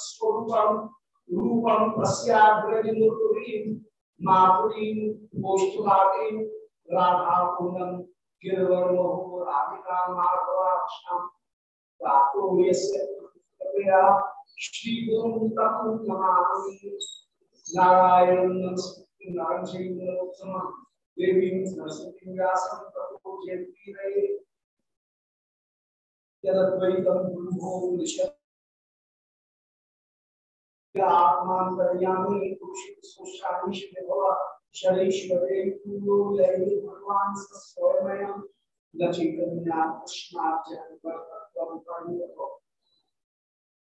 स्वरूपम रूपम तस्याग्रजमुर्तुरीं मातुरीं गोष्ठुवाटीं राधा पूर्णम राधिका माधवाक्षाम प्राप्तो यस्य कृपया श्री गुरुं तं नमामि नारायणं नमस्कृत्य नारायण चैतन्योत्तम देवीं सरस्वतीं व्यासं ततो जयतीरे यदद्वैतं ब्रह्मो निश्चय आत्मांतर्यामी सुशालीश भव शरीश्वरे पूर्णो भगवान स्वयं लचिकन्या कृष्णार्चन परतत्वं परिणतो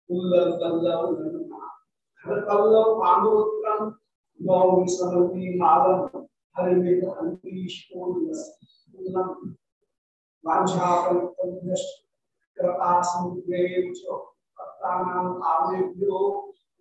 उल्लल कल्लव ललना हर कल्लव पांडवोत्तम नौ समर्पी मालम हरि में अंतीश पूर्णम वांछाकल्पं कृपा समुद्रे च पत्तानां आवेभ्यो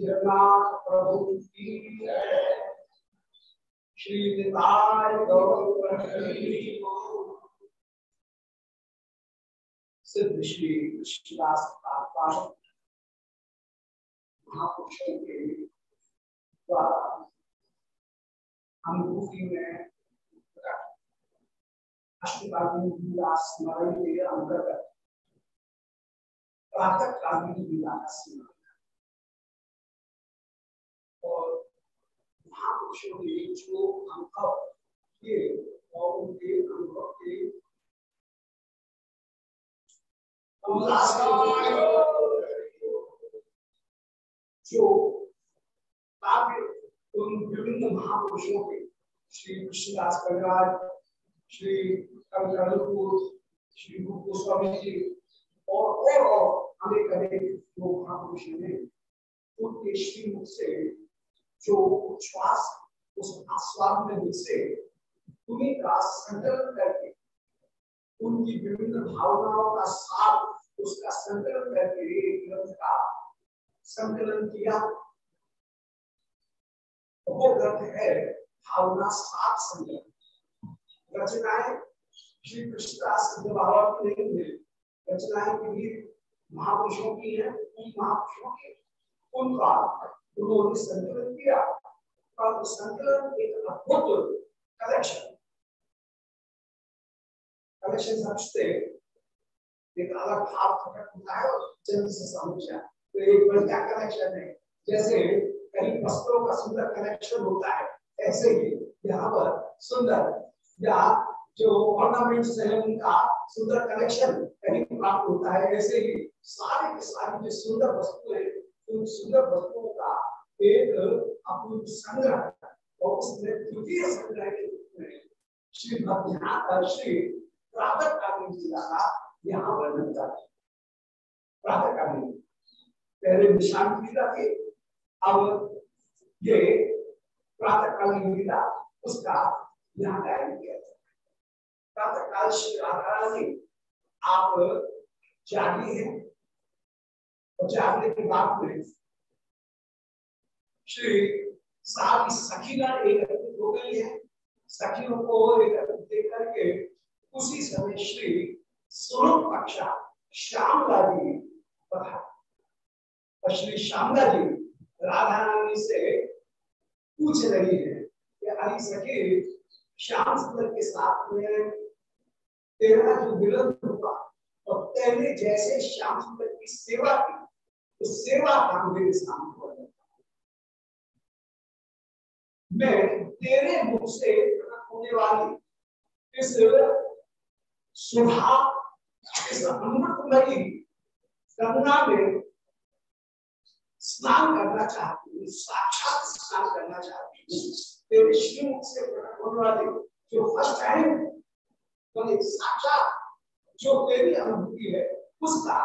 जगन्नाथ प्रभु की श्री निताय सिद्ध श्री कृष्णदास महापुरुषों के द्वारा अनुभूति में स्मरण के अंतर्गत स्मरण और महापुरुषों ने जो अनुभव किए और उनके अनुभव के जो उन विभिन्न महापुरुषों के श्री कृष्णदास कविराज श्री कविपुर श्री गुरु गोस्वामी जी और और अनेक अनेक जो महापुरुष ने उनके श्रीमुख से जो श्वास उस आस्वाद में से उन्हीं का संकलन करके, उनकी विभिन्न भावनाओं का साथ उसका संकलन करके ग्रंथ का संकलन किया। वो ग्रंथ है भावना सात संकलन रचनाएँ श्री कृष्णदास रचनाएँ महापुरुषों की है, उन महापुरुषों के, उनका उन्होंने संकलन किया परंतु संकलन एक अद्भुत कलेक्शन कलेक्शन समझते एक अलग भाव प्रकट होता है और जन्म से समझा तो एक बढ़िया कनेक्शन है जैसे कहीं वस्त्रों का सुंदर कनेक्शन होता है ऐसे ही यहाँ पर सुंदर या जो ऑर्नामेंट्स है उनका सुंदर कनेक्शन कहीं प्राप्त होता है ऐसे ही सारे के सारे जो सुंदर वस्तु है उन सुंदर वस्तुओं का एक अपूर्व संग्रह और उसमें द्वितीय संग्रह के रूप में श्री मध्या श्री प्रातः कालीन जिला का यहाँ वर्णन कर प्रातः कालीन पहले निशान लीला थे अब ये प्रातः कालीन लीला उसका यहाँ गायन किया प्रातः काल श्री राधा रानी, आप जागी हैं। जागने के बाद में श्री सारी सखीगण एकत्रित हो गई है। सखियों को एकत्रित देख करके उसी समय श्री स्वरूप कक्षा श्यामला जी तथा और श्री श्यामला जी राधा रानी से पूछ रही है कि, अरे सखी, श्याम सुंदर के साथ में तेरा जो मिलन हुआ, और तेरे जैसे श्याम सुंदर की सेवा की उस सेवा का मेरे सामने मैं तेरे मुख से प्रकट होने वाली इस सुधा, इस अमृतमयी गंगा में स्नान करना चाहती हूँ, साक्षात स्नान करना चाहती हूँ। तेरे श्रीमुख से प्रकट होने वाले जो फ़र्स्ट टाइम मैंने साक्षात जो तेरी अनुभूति है, उसका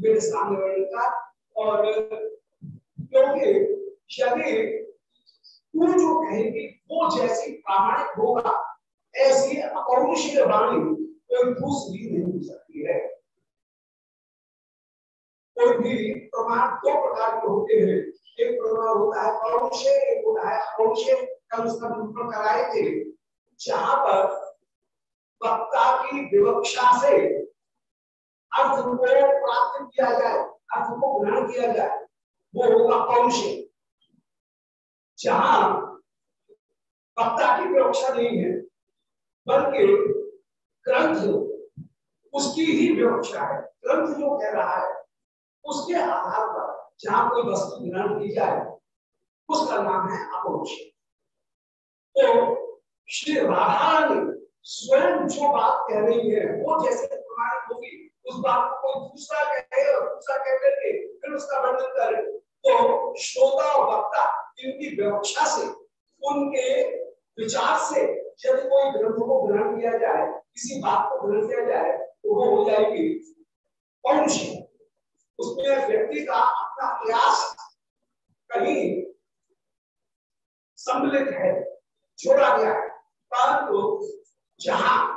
मेरे सामने रहेगा और क्योंकि यदि तू जो कहेगी, वो जैसी प्रामाणिक होगा, ऐसी अपौरुषीय वाणी कोई दूसरी नहीं हो सकती है। कोई भी प्रमाण दो प्रकार के होते हैं। एक प्रमाण होता है पौरुषे एक होता है अपौरुषे कल उसका निरूपण कराए थे जहाँ पर वक्ता की विवक्षा से अर्थ को प्राप्त किया जाए अर्थ को ग्रहण किया जाए वो होगा पौरुषे। जहाँ वक्ता की विवक्षा नहीं है, बल्कि ग्रंथ उसकी ही विवक्षा है। ग्रंथ जो कह रहा है, उसके आधार पर जहाँ कोई वस्तु ग्रहण की जाए, उसका नाम है अपरोक्ष तो श्री राधा ने स्वयं जो बात कह रही है, वो जैसे प्रमाणित होगी उस बात को दूसरा कहे और दूसरा कह करके फिर उसका वर्णन करे। तो श्रोता और वक्ता इनकी विवक्षा से, उनके विचार से यदि कोई ग्रंथ को ग्रहण किया जाए, किसी बात को ग्रहण किया जाए तो वो हो जाएगी पौरुषी। उसमें व्यक्ति का अपना प्रयास कहीं सम्मिलित है जोड़ा गया है। परंतु जहाँ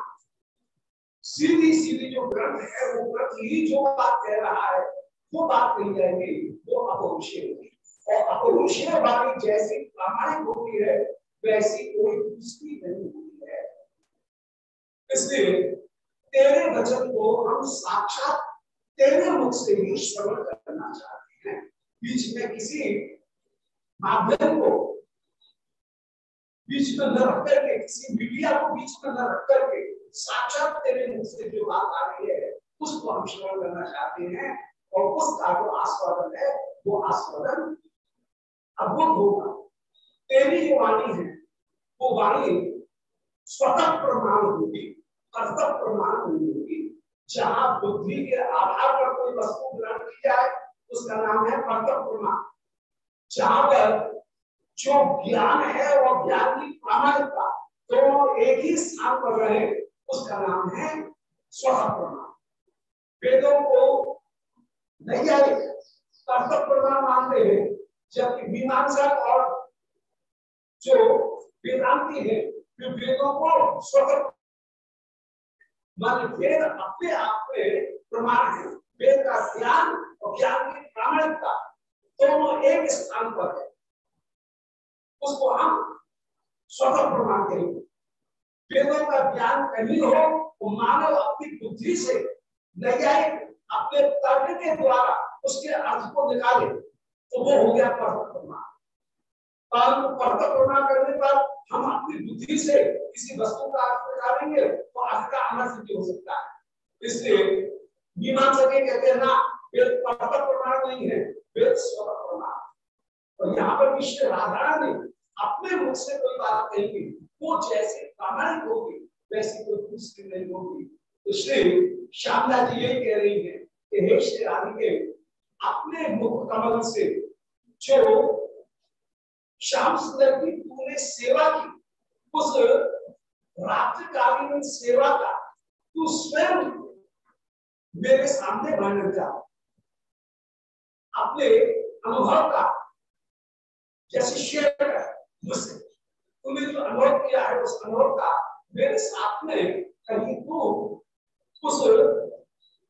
सीधी सीधी जो ग्रंथ है, वो ग्रंथ ही जो बात कह रहा है, वो बात कही जाएगी, वो अपरुषीय होगी। और अपरुषीय वाली जैसी प्रामाणिक होती है, वैसी कोई दूसरी नहीं होती है। इसलिए तेरे वचन को हम साक्षात तेरे मुख से ही श्रवण करना चाहते हैं। बीच में किसी माध्यम को बीच में न रख करके, किसी मीडिया को बीच में न रख करके साक्षात तेरे मुख से जो बात आ रही है उसको हम श्रवण करना चाहते हैं और उसका जो आस्वादन है, वो आस्वादन अद्भुत होगा। तेरी जो वाणी है, वो वाणी स्वतः प्रमाण होगी, कर्तव्य प्रमाण नहीं होगी। जहाँ बुद्धि के आधार पर कोई वस्तु ग्रहण की जाए, उसका नाम है कर्तव्य प्रमाण। जहाँ पर जो ज्ञान है वह ज्ञान की प्रामाणिकता दोनों तो एक ही स्थान पर रहे उसका नाम है स्वतः प्रमाण वेदों को आए कर्तव्य प्रमाण मानते हैं, जबकि मीमांसक और जो वेदांति है, वे वेदों को स्वतः मान वेद अपने आप में प्रमाण है। वेद का ज्ञान और ज्ञान की प्रामाणिकता दोनों एक स्थान पर है। उसको हम स्वतः प्रमाण करेंगे वेदों का ज्ञान कहीं हो तो मानव अपनी बुद्धि से नैयायिक अपने तर्क के द्वारा उसके अर्थ को निकाले तो वो हो गया परम प्रमाण परंतु पर्वत प्रणा करने पर हम अपनी बुद्धि से किसी वस्तु का अर्थ निकालेंगे तो अर्थ का अमर सिद्धि हो सकता है। इसलिए मीमांसा के कहते हैं ना वेद पर्वत प्रमाण नहीं है वेद स्वर प्रमाण और यहाँ पर विश्व राधा ने अपने मुख से कोई बात कहेगी, वो जैसे प्रामाणिक होगी, वैसी कोई दूसरी नहीं होगी। तो श्री श्यामला जी यही कह रही है कि हे श्री राधिके, अपने मुख कमल से जो श्याम सुंदर की तूने सेवा की, उस रात्रिकालीन सेवा का तू स्वयं मेरे सामने वर्णन कर अपने अनुभव का, जैसे शेयर कर मुझसे तुमने जो अनुभव किया है, उस अनुभव का मेरे साथ में कहीं तू उस,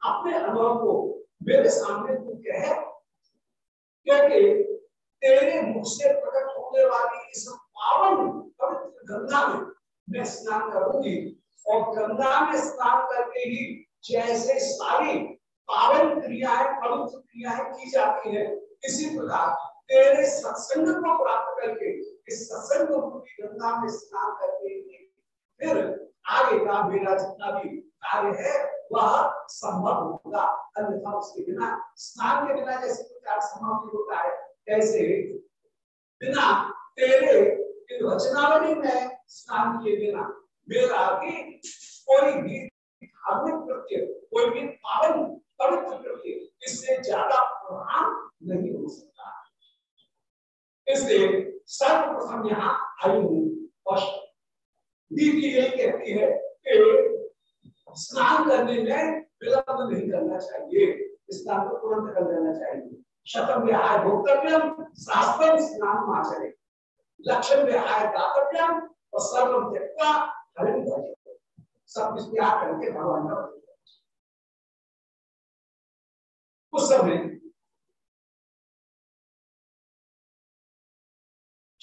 अपने अनुभव को मेरे सामने तू कह, क्योंकि तेरे मुख से प्रकट होने वाली इस पावन पवित्र गंगा में मैं स्नान करूँगी, और गंगा में स्नान करके ही जैसे सारी पावन क्रियाएँ, पवित्र क्रियाएँ की जाती है, इसी प्रकार तेरे सत्संग को प्राप्त करके इस सत्संग रूपी गंगा में स्नान करके फिर आगे का मेरा जितना भी कार्य है, वह संभव होगा। अन्यथा उसके बिना स्नान के बिना जैसे प्रकार संभव नहीं होता है। ऐसे बिना तेरे रचनावली में स्नान किए बिना मेरा भी कोई भी धार्मिक कृत्य, कोई भी पावन पवित्र कृत्य, इससे ज़्यादा प्रधान नहीं हो सकता। इसलिए सर्वप्रथम यहाँ आयु और नीति यही कहती है कि स्नान करने में विलंब नहीं करना चाहिए। स्नान को तुरंत कर लेना चाहिए। शतम विहाय भोक्तव्यम, शास्त्रम स्नान आचरे। लक्ष्य विहाय दातव्यम, और सर्वम त्यक्ता हरिम सब कुछ त्याग करके भगवान का उस समय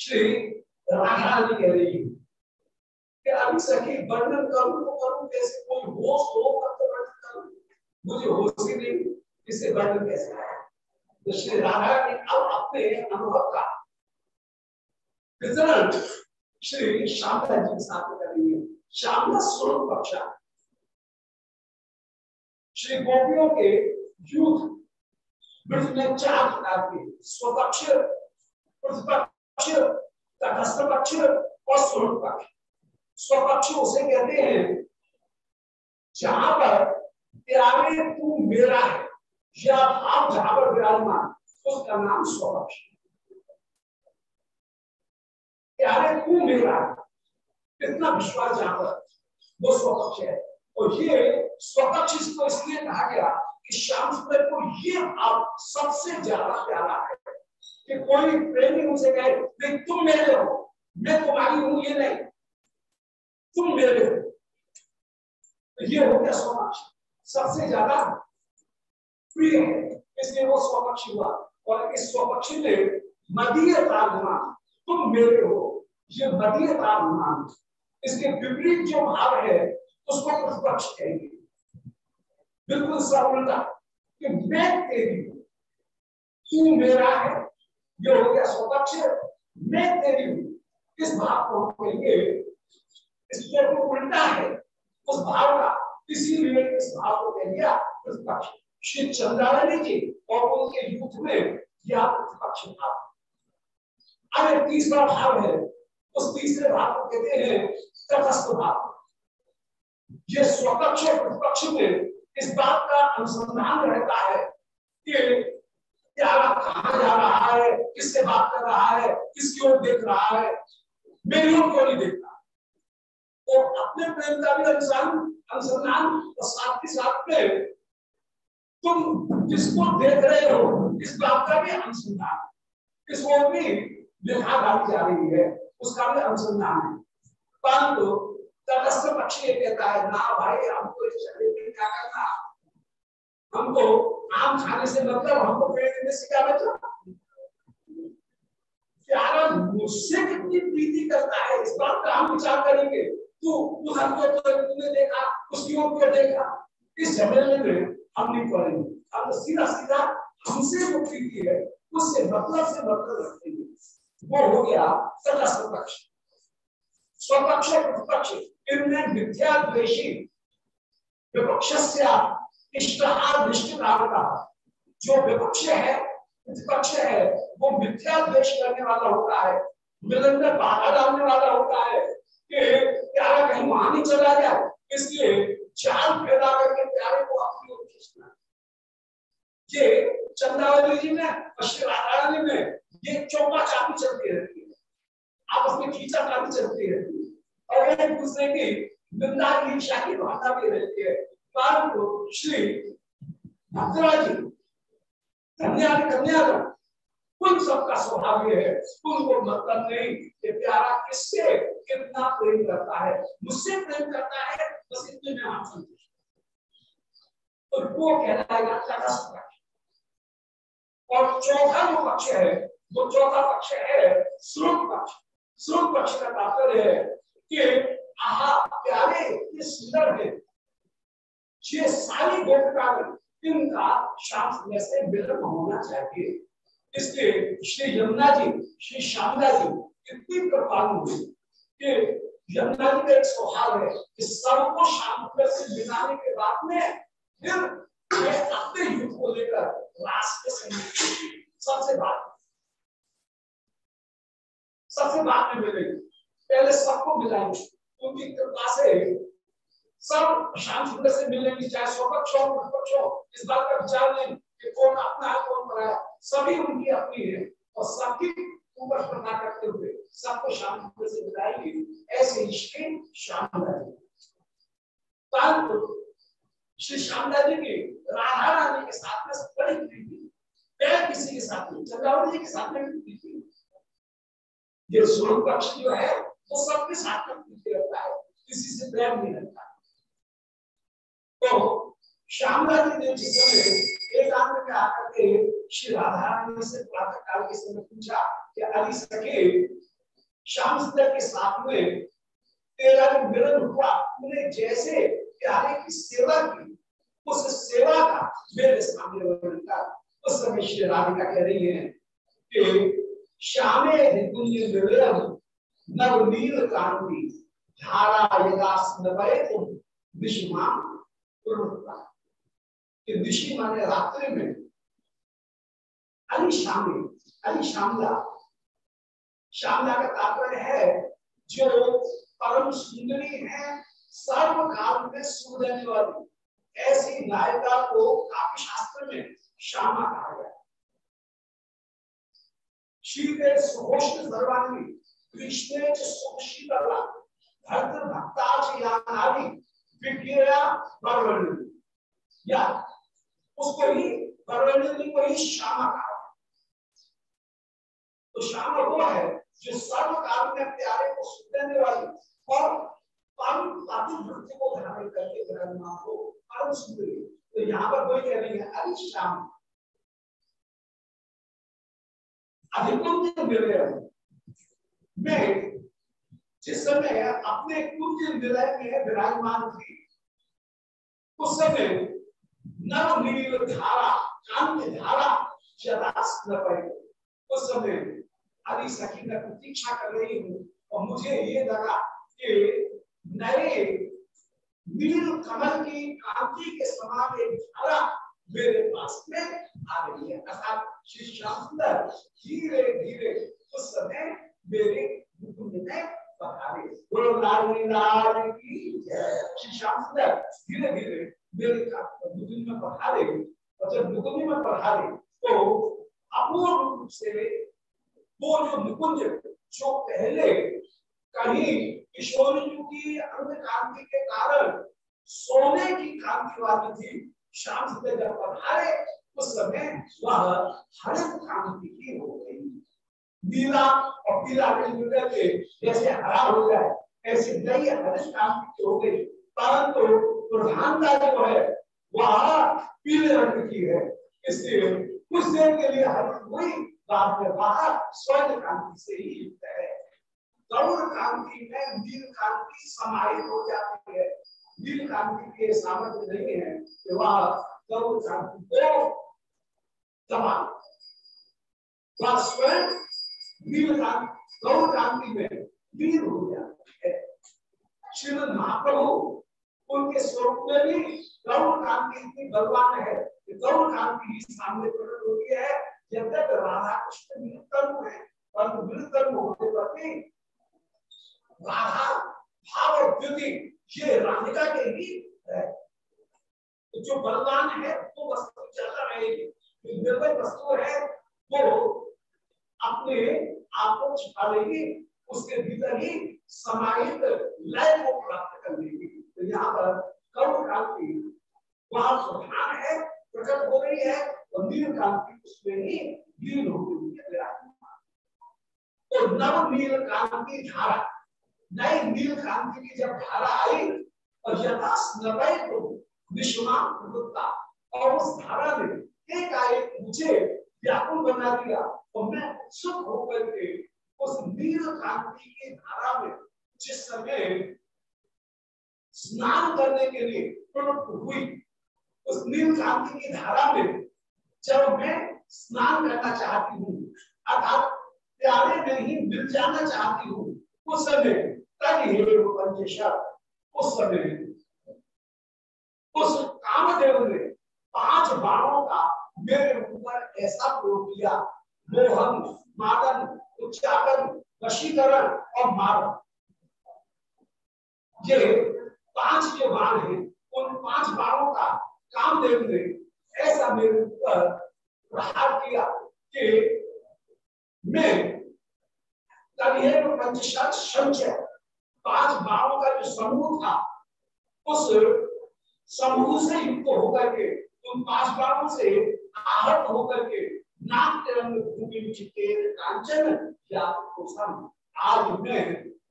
श्री राधा जी कह रही कि अभी सखी वर्णन करूँ तो करूँ कैसे? कोई होश हो तब तो वर्णन करूँ। मुझे होश ही नहीं इससे वर्णन कैसे तो श्री राधा ने अब अपने अनुभव का वितरण श्री शांता जी के साथ कर रही है। शांता स्वरूप पक्षा। श्री गोपियों के युद्ध ब्रज में चार प्रकार के स्वपक्ष, प्रतिपक्ष तटस्थ पक्ष और स्वरूप पक्ष। स्वपक्ष उसे कहते हैं, जहाँ पर प्यारे तू मेरा है, या आप जहाँ पर विराजमान, उसका नाम स्वपक्ष प्यारे तू मेरा इतना विश्वास जहाँ पर, वो स्वपक्ष है। और ये स्वपक्ष इसको इसलिए कहा गया कि श्याम सुंदर को ये भाव सबसे ज़्यादा प्यारा है। कि कोई प्रेमी उनसे कहे नहीं तुम मेरे हो। मैं तुम्हारी हूँ, ये नहीं। तुम मेरे हो। तो ये हो गया स्वपक्ष। सबसे ज़्यादा प्रिय है। इसलिए वो स्वपक्षी हुआ। और इस स्वपक्षी में मदीय तागुमान तुम मेरे हो। ये मदीय तागुमान इसके विपरीत जो भाव है, उसको प्रतिपक्ष कहेंगे। बिल्कुल उल्टा कि मैं तेरी हूँ। तू मेरा है। ये हो गया स्वपक्ष। मैं तेरी हूँ इस भाव को हम कहेंगे इसलिए तो उल्टा है? उस भाव का इसीलिए इस भाव को कह दिया प्रतिपक्ष? श्री चंद्रावली जी, और उनके युद्ध में यह प्रतिपक्ष भाव अरे, तीसरा भाव है। उस तीसरे भाव को कहते हैं तटस्थ भाव। ये स्वपक्ष और प्रतिपक्ष में इस बात का अनुसंधान रहता है कि प्यारा कहा जा रहा है? किससे बात कर रहा है? किसकी ओर देख रहा है? मेरी ओर क्यों नहीं देखता? और तो अपने प्रेम का भी अनुसंधान अनुसंधान और साथ ही साथ में तुम जिसको देख रहे हो, इस बात का भी अनुसंधान। इस ओर भी लिखा डाली जा रही है, उसका भी अनुसंधान है। परंतु तटस्थ पक्ष कहता है, ना भाई, हमको इस शरीर में क्या करना? हमको आम खाने से मतलब हमको पेड़ देने से क्या बचा प्यारा मुझसे कितनी प्रीति करता है, इस बात का हम विचार करेंगे। तू उधर को तो तूने देखा, उसकी ओर को देखा। इस झमेले में हम नहीं पड़ेंगे तो सीधा सीधा हमसे जो प्रीति है, उससे मतलब से मतलब रखेंगे वो हो गया तटस्थ पक्ष स्वपक्ष प्रतिपक्ष, इनमें मिथ्या द्वेषी, विपक्ष इष्ट का जो विपक्ष है, प्रतिपक्ष है, वो मिथ्या द्वेष करने वाला होता है मिलन में बाधा डालने वाला होता है, कि प्यारा कहीं वहाँ नहीं चला जाए इसलिए जाल पैदा करके प्यारे को अपनी ओर खींचना। ये चंद्रावली जी में और श्री में, ये चौपा चापी चलती रहती है। आप उसमें खींचा चापी चलती रहती है। और एक दूसरे की निंदा की ईर्षा की भावना भी रहती है। श्री भद्राजी कन्या कन्यागण उन सबका स्वभाव ये है उनको मतलब नहीं कि प्यारा किससे, कितना प्रेम करता है। मुझसे प्रेम करता है, बस इतने में आप संतुष्ट तो वो कहलाएगा तटस्थ पक्ष और चौथा जो पक्ष है, वो चौथा पक्ष है श्रुत पक्ष। श्रुत पक्ष का तात्पर्य है कि आहा, प्यारे, ये सुंदर है। ये सारी गोपिका इनका शास्त्र से मिलन होना चाहिए। इसलिए श्री यमुना जी, श्री श्यामला जी, इतनी कृपालु हुई कि यमुना जी का एक स्वभाव है कि सबको शांत से मिलाने के बाद में फिर अपने युद्ध को लेकर रास्ते से सबसे बात। सबसे बात में मिलेगी। पहले सबको मिलाएँगे उनकी कृपा से सब शांत सुंदर से मिलेंगे चाहे स्वपक्ष हो विपक्ष हो इस बात का विचार नहीं कि कौन अपना है, कौन है। सभी उनकी अपनी है और सबकी ऊपर प्रदान करते हुए सबको शांति से बताएँगे ऐसे श्री श्यामला जी श्री श्यामला जी की राधा रानी के साथ में बड़ी प्रीति। पैर किसी के साथ में चंद्रावली जी के साथ में प्रीति। ये स्वरूप पक्ष जो है, वो सबके साथ में प्रीति रहता है। किसी से प्रेम नहीं रहता तो जी ने आकर के श्री से प्रातः काल के समय पूछा कि सके, श्याम सुंदर के साथ में तेरा जो मिलन हुआ जैसे प्यारे की सेवा की, उस सेवा का मेरे सामने वर्णन कर। उस समय श्री राधिका कह रही है कि श्यामे नवनील धारा यदा तुम विष्मा कि ऋषि माने रात्रि में अली शामी अली शामला का तात्पर्य है जो परम सुंदरी है सर्व काल में सुन वाली ऐसी नायिका को काव्य शास्त्र में श्यामा कहा गया शीते सुघोष्ण सर्वांगी कृष्ण सुशीतला भद्र भक्ताच या, उसको ही परवर्णी को ही श्यामा कहा। तो श्यामा वो है जो सर्व काल में प्यारे को सुख देने वाली और परम को धारण करके विराजमान हो परम सुंदरी। तो यहाँ पर कोई कह रही है, अरे श्याम अधिकुंज निलय में जिस समय अपने कुंज निलय में विराजमान थी उस समय नव नील धारा कांत धारा पड़े। उस समय आदि सखी मैं प्रतीक्षा कर रही हूँ और मुझे ये लगा कि नए नील कमल की कांति के समान एक धारा मेरे पास में आ रही है। अर्थात श्री श्याम धीरे धीरे उस समय मेरे मुकुंद में की श्याम सुंदर धीरे धीरे में में पधारे तो अपूर्ण जो जो पहले कहीं किशोर की अंग कांति के कारण सोने की कांति वाली थी शाम से जब पधारे उस समय वह हरित कांति की हो गई नीला और पीला मिलकर के जैसे हरा हो जाए, ऐसे नई हरित कांति की हो गई। परंतु प्रधानता जो है, वह पीले रंग की है। इसलिए कुछ देर के लिए हरित हुई बाहर स्वर्ण कांति से ही युक्त है। कांति में नील कांति समाहित हो जाती है। नील कांति के सामर्थ्य नहीं है कि वह गौर कांति को वह स्वयं नील क्रांति में लीन हो गया है। महाप्रभु, उनके स्वरूप में भी गौर क्रांति इतनी बलवान है। गौर क्रांति ही सामने प्रकट होती है। जब तक राधा कृष्ण निरुत्तम है परंतु निरुत्तम होने पर भी राधा, भाव और द्युति, ये राधिका के ही है। तो जो बलवान है, वो वस्तु चलता रहेगी जो निर्भय वस्तु है, वो अपने आप को छुपा लेगी उसके भीतर ही समाहित लय को प्राप्त कर लेगी। तो यहाँ पर कर्म क्रांति, वहाँ प्रधान है, प्रकट हो रही है, और नील क्रांति उसमें ही लीन हो गई है तो नव नील क्रांति धारा, नई नील क्रांति की जब धारा आई, और यथा स्नवय को विश्वमान और उस धारा ने एक आए मुझे व्याकुल बना दिया। और मैं सुख होकर के उस नील क्रांति की धारा में जिस समय स्नान करने के लिए प्रवृत्त हुई, उस नील क्रांति की धारा में जब मैं स्नान करना चाहती हूँ, अर्थात प्यारे में ही मिल जाना चाहती हूँ, उस समय उस समय उस कामदेव ने पाँच बाणों का मेरे ऊपर ऐसा प्रयोग किया मोहन मादन उच्चारण वशीकरण और मारण ये पाँच जो बाण है, उन पाँच बाणों का कामदेव ने ऐसा मेरे ऊपर प्रहार किया कि मैं पंचशत संचय पाँच बाणों का जो समूह था, उस समूह से युक्त होकर के, उन पाँच बाणों से आहत होकर के नाट्य रंग भूमि कांचन, या आज मैं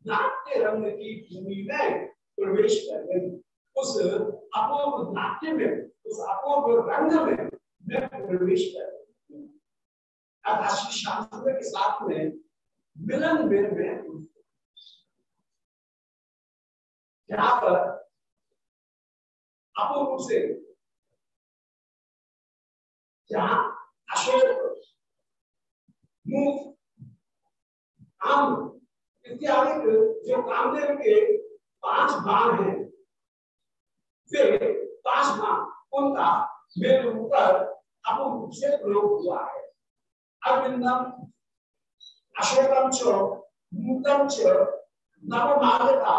नाट्य रंग की भूमि में प्रवेश कर गई उस अपूर्व नाट्य में, उस अपूर्व रंग में मैं प्रवेश कर गई शास्त्र के साथ में मिलन में मैं यहाँ पर अपूर्व से जहाँ इत्यादि जो कामदेव के पाँच बाण हैं वे पाँच बाण उनका मेरे ऊपर अपूर्ण रूप से प्रयोग हुआ है अरविंदम अशोकम च मूतम च नवमागता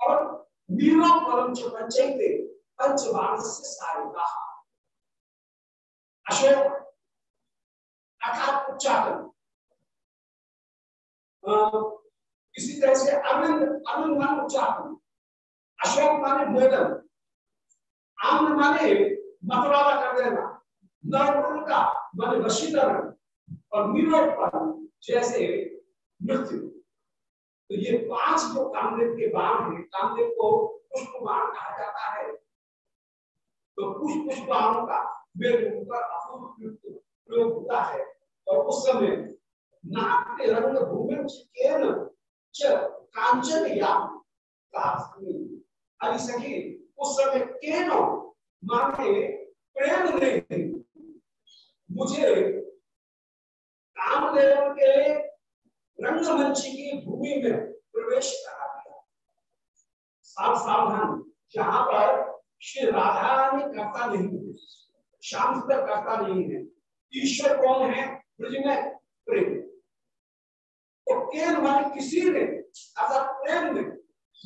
और नीलो परम च पंचबाण से सारिका अशोक अर्थात उच्चारण इसी तरह से अरविंद अरविंद मान उच्चारण अशोक माने मोदन आम्र माने मतवाला कर देना नर का माने वशीकरण और मीनोत्पन्न जैसे मृत्यु तो ये पाँच जो कामदेव के बाण है कामदेव को पुष्प बाण कहा जाता है। तो पुष्प पुष्प बाणों का मेरे ऊपर अपूर्व प्रयोग होता है। और उस समय नाट्य रंग भूमि कांचन या अरे सखी, उस समय केनो माने प्रेम ने मुझे कामदेव के रंगमंची की भूमि में प्रवेश करा दिया। साफ़ सावधान, जहाँ पर श्री राधा ने करता नहीं है। शाम तक करता नहीं है। ईश्वर कौन है? ब्रज में प्रेम। तो केन मान किसी ने अर्थात प्रेम ने,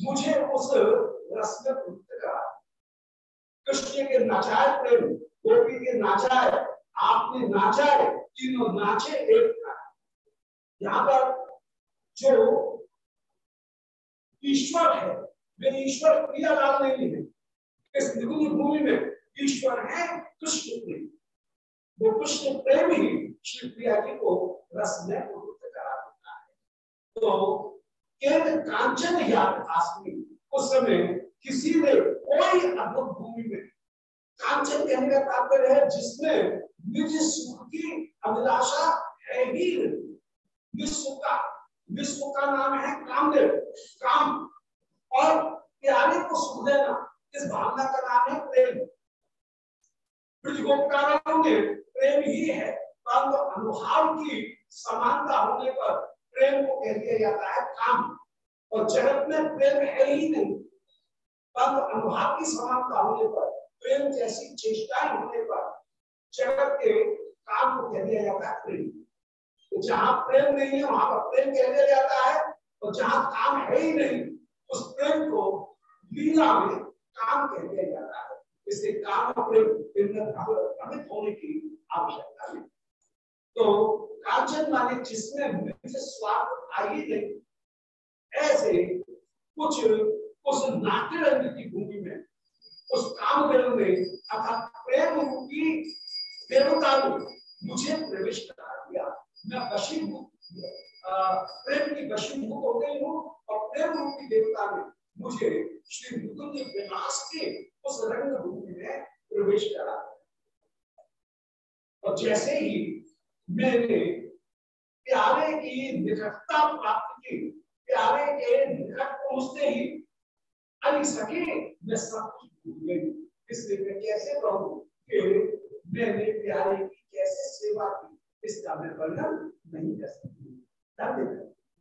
मुझे उस रस में प्रवृत्त करा। कृष्ण के नाचाए प्रेम, गोपी के नाचाए आपने नाचाए, तीनों नाचे एक यहाँ पर जो ईश्वर है वे ईश्वर क्रिया लाल नहीं है। इस निगुण भूमि में ईश्वर है, कृष्ण प्रेम वो कृष्ण प्रेम ही श्री प्रिया जी को रस में प्रवृत्त करा देता है। तो केंद्र कांचन याद आसमी, उस समय किसी ने कोई अद्भुत भूमि में कांचन कहने का तात्पर्य है, जिसमें निज सुख की अभिलाषा है ही विश्व का विश्व का नाम है कामदेव, काम। और प्यारे को सुख देना इस भावना का नाम है प्रेम। ब्रज गोपकारों प्रेम ही है। परंतु अनुभाव की समानता होने पर प्रेम को कह दिया जाता है काम। और जगत में प्रेम है ही नहीं। परंतु अनुभाव की समानता होने पर, प्रेम जैसी चेष्टाएँ होने पर, जगत के काम को कह दिया जाता है प्रेम। तो जहाँ प्रेम नहीं है, वहाँ पर प्रेम कह दिया जाता है। और जहाँ काम है ही नहीं, उस प्रेम को लीला में काम कह दिया जाता है? इसलिए काम प्रेम भ्रमित होने की आवश्यकता नहीं। तो कांचन माने जिसमें मुझे स्वार्थ आ ही नहीं, ऐसे कुछ उस नाट्य रंग की भूमि में, उस काम रंग में, अर्थात प्रेम की देवता मुझे प्रवेश करा दिया। मैं वशीभूत प्रेम की वशीभूत हो गई हूँ और प्रेम रूपी देवता ने मुझे श्री मुकुंद विनाश के उस रंग भूमि में प्रवेश करा। और जैसे ही मैंने प्यारे की निकटता प्राप्त की, प्यारे के निकट पहुँचते ही अली सके, मैं सब कुछ भूल गई। इसलिए मैं कैसे कहूँ कि मैंने प्यारे की कैसे सेवा की, इसका मैं वर्णन नहीं कर सकती।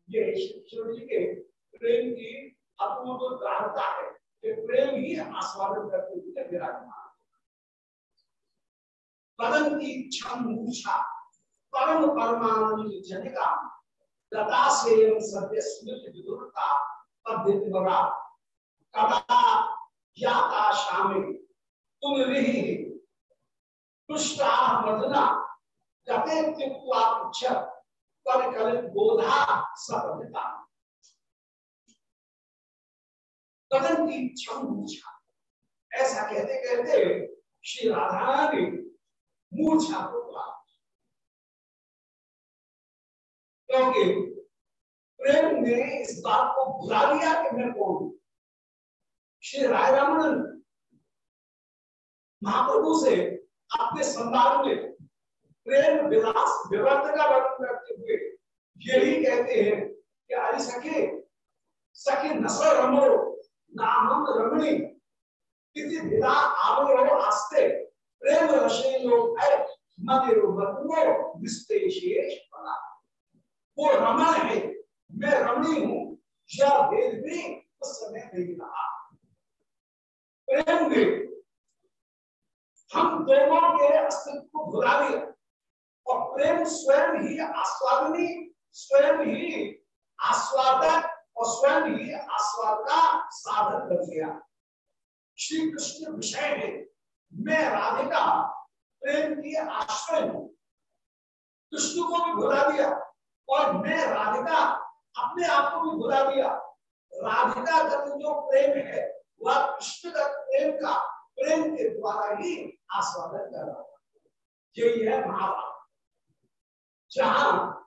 ये शिव जी के प्रेम की अपूर्व गाढ़ता है कि प्रेम ही आस्वादन करते हुए विराजमान पदम की क्षम मूर्छा परम परमानंद जनिका लता से सद्य स्मृति विदुरता पद्धति बगा। कदा याता शामिल, तुम रही तुष्टा मदना कते त्यक्वा पर कल बोधा सपदिता। ऐसा कहते कहते श्री राधा ने मूर्छा को क्योंकि प्रेम ने इस बात को भुला दिया कि मैं कौन? श्री राय रामन महाप्रभु से अपने संवाद में प्रेम विलास विवर्त का वर्णन करते हुए यही कहते हैं कि अरे सखे सखे नस रमो रमणी किसी विदा आवरो आस्ते, प्रेम रशे लोग है, मदिरो बदलो विस्तेशेष बना। वो रमण है, मैं रमणी हूँ यह भेद भी उस समय नहीं रहा। प्रेम में हम दोनों के अस्तित्व को भुला दिया, और प्रेम स्वयं ही आस्वादनी, स्वयं ही आस्वादक और स्वयं ही आस्वाद का साधन कर दिया श्री कृष्ण विषय है मैं राधिका, प्रेम की आश्रय हूँ कृष्ण को भी भुला दिया और मैं राधिका अपने आप को भी भुला दिया। राधिका का जो प्रेम है, वह कृष्ण का प्रेम का प्रेम के द्वारा ही आस्वादन कर रहा यही है महाभारत। जहाँ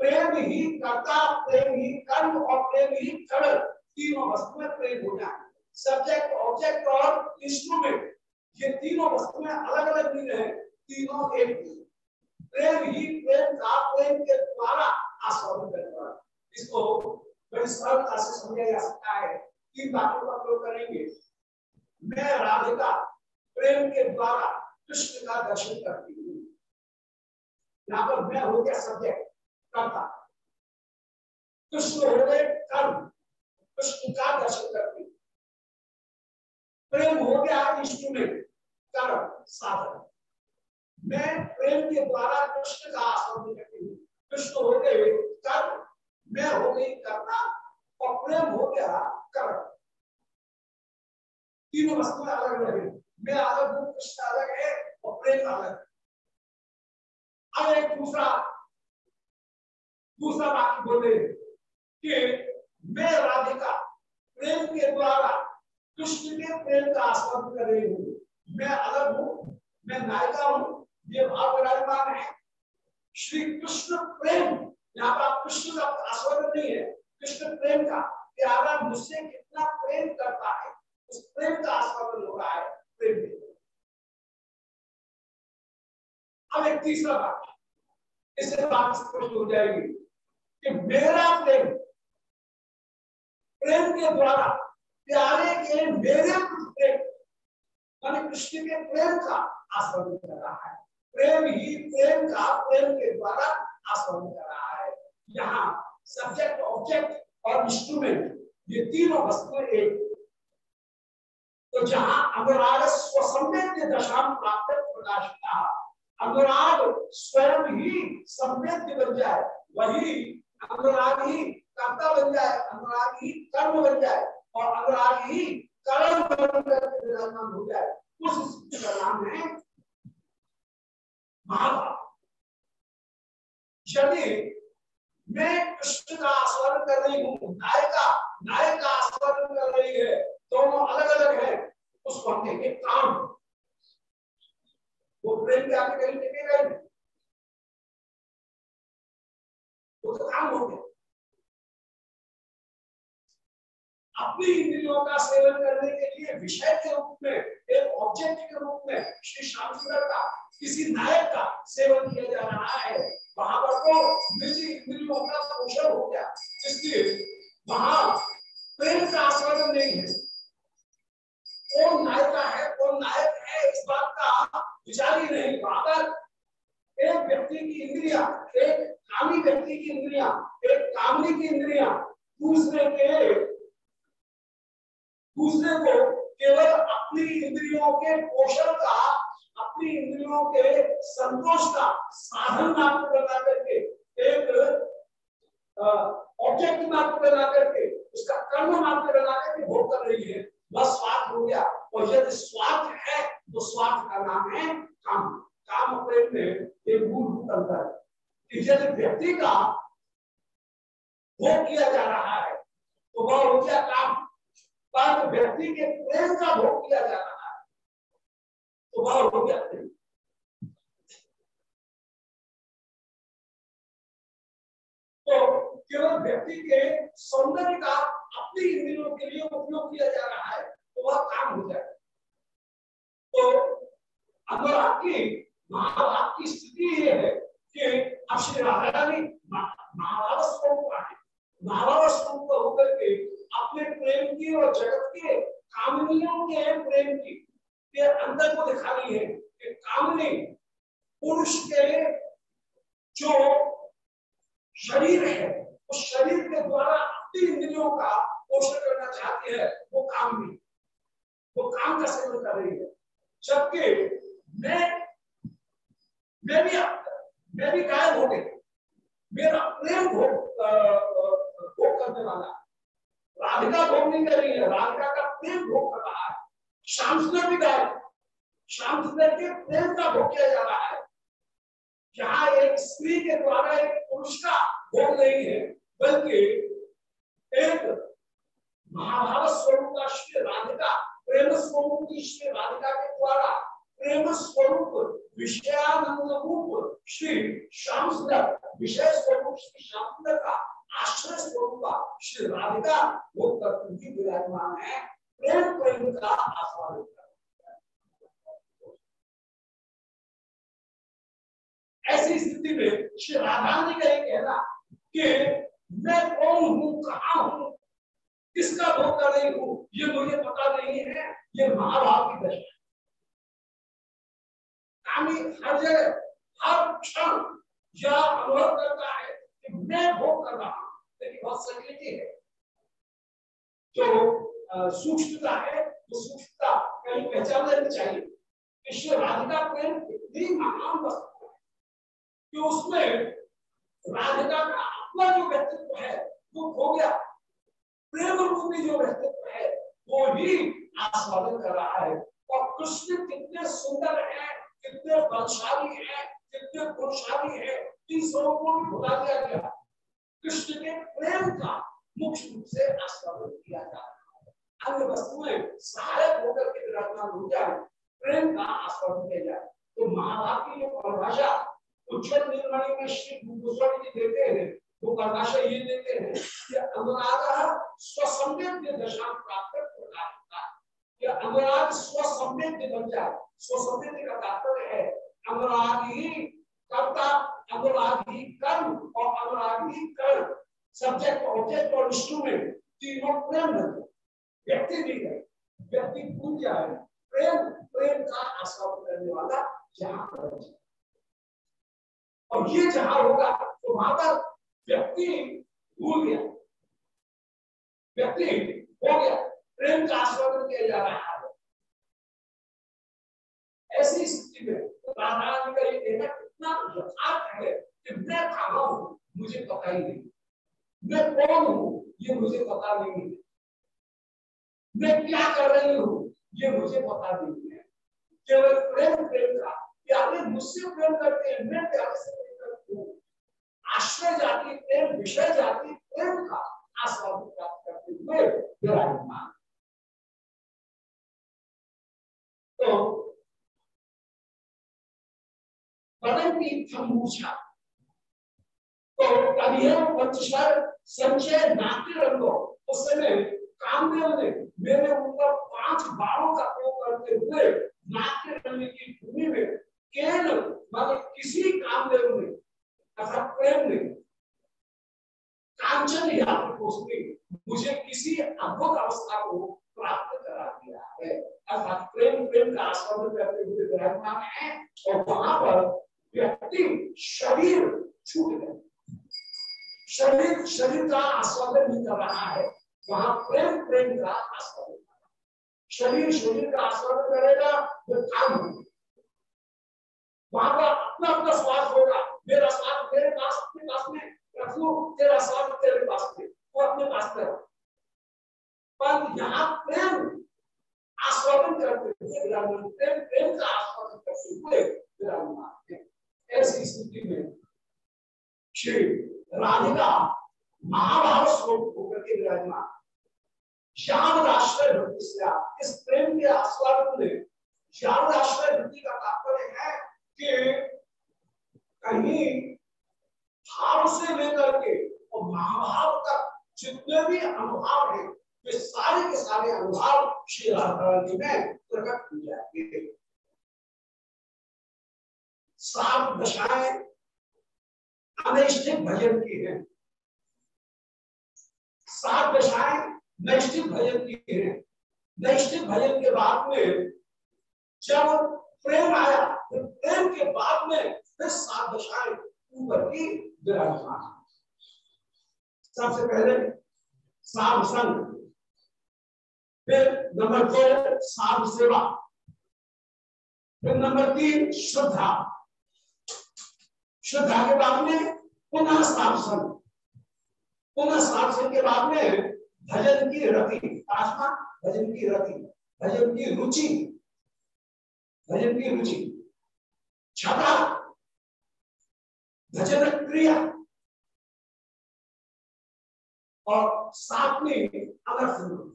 प्रेम ही कर्ता, प्रेम ही कर्म और प्रेम ही कर्म तीनों वस्तु में प्रेम हो जाए। सब्जेक्ट ऑब्जेक्ट और इंस्ट्रूमेंट ये तीनों वस्तु में अलग अलग नहीं है, तीनों एक प्रेम ही प्रेम का प्रेम के द्वारा आस्वादन करना इसको बड़ी सरलता से समझा जा सकता है तीन बातों का प्रयोग करेंगे। मैं राधिका, प्रेम के द्वारा कृष्ण का दर्शन करती हूँ। यहाँ पर मैं हो गया सब्जेक्ट करता। कृष्ण हो गए कर्म, कृष्ण का दर्शन करती। प्रेम हो गया इंस्ट्रूमेंट कर्म, साधन। मैं प्रेम के द्वारा कृष्ण का आस्वादन करती हूँ। कृष्ण हो गए कर्म, मैं हो गई करना और प्रेम हो गया कर्म। तीनों वस्तुएँ अलग अलग है। मैं अलग हूँ, कृष्ण अलग है और प्रेम अलग अब एक दूसरा दूसरा वाक्य बोले कि मैं राधिका प्रेम के द्वारा कृष्ण के प्रेम का आस्वादन कर रही हूँ। मैं अलग हूँ, मैं नायिका हूँ, ये भाव विराजमान है। श्री कृष्ण प्रेम, यहाँ पर कृष्ण का आस्वादन नहीं है, कृष्ण प्रेम का प्यारा मुझसे कितना प्रेम करता है, उस प्रेम का आस्वादन हो रहा है, प्रेम अब एक तीसरा बात, इससे बात स्पष्ट हो जाएगी। कि मेरा प्रेम प्रेम के द्वारा प्यारे के मेरे प्रेम मान कृष्ण के प्रेम का आस्वादन कर रहा है। प्रेम ही प्रेम का प्रेम के द्वारा आस्वादन कर रहा है। यहाँ सब्जेक्ट ऑब्जेक्ट और इंस्ट्रूमेंट ये तीनों वस्तुएँ एक। तो जहाँ अनुराग स्वसंवेद्य दशा प्राप्त प्रकाशिता अनुराग स्वयं ही संवेद्य बन जाए, वही अनुराग ही कर्ता बन जाए, अनुराग ही कर्म बन जाए, और अनुराग ही कर्म विराजमान हो जाए। उस स्थिति का नाम है महाभारत। यदि मैं कृष्ण का आस्वादन कर रही हूँ, नायिका, नायक का आस्वादन कर रही है, दोनों अलग अलग है उसको हम कहेंगे काम वो प्रेम के आगे कहीं टिकेगा नहीं। तो काम हो गया अपनी इंद्रियों का सेवन करने के लिए, विषय के रूप में, एक ऑब्जेक्ट के रूप में, श्री श्याम सुंदर का, किसी नायक का सेवन किया जा रहा है। वहाँ पर तो निजी इंद्रियों का पोषण हो गया इसलिए वहाँ प्रेम का आस्वादन नहीं है। कौन नायिका है, कौन नायक है, इस बात का विचार ही नहीं। पर एक व्यक्ति की इंद्रिया, एक कामी व्यक्ति की इंद्रिया, एक कामनी की इंद्रिया, दूसरे के, दूसरे को केवल अपनी इंद्रियों के पोषण का, अपनी इंद्रियों के संतोष का साधन मात्र बना करके, एक ऑब्जेक्ट मात्र बना करके, उसका कर्म मात्र बना करके भोग कर रही है। बस स्वार्थ हो गया। और यदि स्वार्थ है तो स्वार्थ का नाम है काम। काम प्रेम में एक मूलभूत अंतर है। यदि व्यक्ति का भोग किया जा रहा है तो वह गया काम पर व्यक्ति के प्रेम का भोग किया जा रहा है तो वह प्रेम तो केवल व्यक्ति के सौंदर्य का अपनी इंद्रियों के लिए उपयोग किया जा रहा है तो वह काम हो जाए। तो अगर आपकी महाभारत की स्थिति यह है कि अब श्री स्वरूप होकर के अपने प्रेम की और जगत के कामनियों के हैं प्रेम की। के अंदर को दिखा रही है कि कामनी पुरुष के जो शरीर है, उस शरीर के द्वारा अपनी इंद्रियों का पोषण करना चाहती है, वो काम नहीं वो काम का सेवन कर रही है। जबकि मैं मैं भी मैं भी गायब हो गई मेरा प्रेम भोग भोग करने वाला। राधिका भोग नहीं कर रही है राधिका का प्रेम भोग कर रहा है। श्याम सुंदर भी गायब श्याम सुंदर के प्रेम का भोग किया जा रहा है। यहाँ एक स्त्री के द्वारा एक पुरुष का भोग नहीं है, बल्कि एक महाभारत स्वरूप का श्री राधिका, प्रेम स्वरूप की श्री राधिका के द्वारा प्रेम स्वरूप विषयानंद रूप श्री श्याम सुंदर विषय स्वरूप श्री श्याम सुंदर का आश्रय स्वरूप श्री राधिका वो तत्व विराजमान है प्रेम प्रेम का आस्वादन ऐसी स्थिति में श्री राधानी का ये कहना कि मैं कौन हूँ कहा हूँ किसका भोग कर रही हूँ ये मुझे पता नहीं है ये महाभाव की दशा कामी हर हर क्षण यह अनुभव करता है कि मैं भोग कर रहा हूँ। लेकिन बहुत सक्रिय है जो सूक्ष्मता है, वो सूक्ष्मता कहीं पहचान लेनी चाहिए। ईश्वर राधिका प्रेम इतनी महान वस्तु है कि उसमें राधिका का अपना जो व्यक्तित्व है, वो खो गया। प्रेम रूपी जो व्यक्तित्व है, वो ही आस्वादन कर रहा है। और कृष्ण कितने सुंदर है कितने बलशाली है, कितने गुणशाली है इन सबों को भी भुला दिया गया। कृष्ण के प्रेम का मुख्य रूप से आस्वादन किया जा रहा है। अन्य वस्तुएँ सहायक होकर के विराजमान हो जाए प्रेम का आस्वादन किया जाए तो महाभारत की जो परिभाषा उज्जवल निर्माणी में श्री गोस्वामी जी देते हैं। वो परिभाषा ये देते हैं कि अनुराग स्वसंवेद्य दशा प्राप्त प्रकाशिता कि अनुराग स्वसंवेद्य बन जाए। स्वसंवेद्य का तात्पर्य है, अनुराग ही कर्ता, अनुराग ही कर्म और अनुराग ही कर्म सब्जेक्ट ऑब्जेक्ट और इंस्ट्रूमेंट तीनों प्रेम व्यक्ति नहीं है, व्यक्ति पूज जाए, प्रेम प्रेम का आस्वादन करने वाला जहाँ और ये जहाँ होगा तो वहाँ पर व्यक्ति भूल गया। व्यक्ति हो गया। प्रेम का आस्वादन किया जा रहा है। ऐसी स्थिति में राधा का ये कहना कितना यथार्थ है कि मैं कहा हूँ? मुझे पता ही नहीं। मैं कौन हूँ? ये मुझे पता नहीं है। मैं क्या कर रही हूँ? ये मुझे पता नहीं है। केवल प्रेम प्रेम का, प्यारे मुझसे प्रेम करते हैं, मैं प्यारे से प्रेम करती हूँ। आश्रय जाति, प्रेम विषय जाति, प्रेम का आस्वाद प्राप्त करते हुए तो बदलती थम्बूछा तो कभी पंचस्वर, संचय, नाट्य रंगो, उस समय कामदेव ने मेरे ऊपर पाँच बाणों का प्रयोग करते हुए नाट्य रंग की भूमि में केवल मतलब किसी कामदेव ने, अर्थात प्रेम ने कांचन कोसने, मुझे किसी अद्भुत अवस्था को प्राप्त करा दिया है। अर्थात प्रेम प्रेम का आस्वादन करते हुए विराजमान है और वहाँ पर व्यक्ति शरीर छूट गए शरीर शरीर का आस्वादन नहीं कर रहा है। वहाँ प्रेम प्रेम का आस्वादन शरीर शरीर का आस्वादन करेगा काम वहाँ का अपना अपना स्वाद होगा मेरा स्वाद मेरे पास अपने पास में रख लो तेरा स्वाद तेरे पास में वो अपने पास में पर यहाँ प्रेम आस्वादन करते हुए विराजमान प्रेम प्रेम का आस्वादन करते हुए विराजमान ऐसी स्थिति में श्री राधिका महाभाव स्वरूप होकर के विराजमान श्याम राष्ट्र इस प्रेम के आस्वादन में राष्ट्र भक्ति का तात्पर्य है कि कहीं भाव से लेकर के और महाभाव तक जितने भी अनुभाव है, वे सारे के सारे अनुभाव श्री राधा में प्रकट हो जाएँगे। सात दशाएँ अनैष्ठिक भजन की है। सात दशाएँ नैष्ठिक भजन की है। नैष्ठिक भजन के बाद में जब प्रेम आया तो प्रेम के बाद में फिर सात दशाएँ ऊपर की विराजमान। सबसे पहले साम संग, फिर नंबर दो साम सेवा, फिर नंबर तीन श्रद्धा। श्रद्धा के बाद में पुनः साधन पुनः साधन के बाद में भजन की रति, आत्मा, भजन की रति, भजन की रुचि, भजन की रुचि। छठा भजन क्रिया। और सातवीं अनर्थ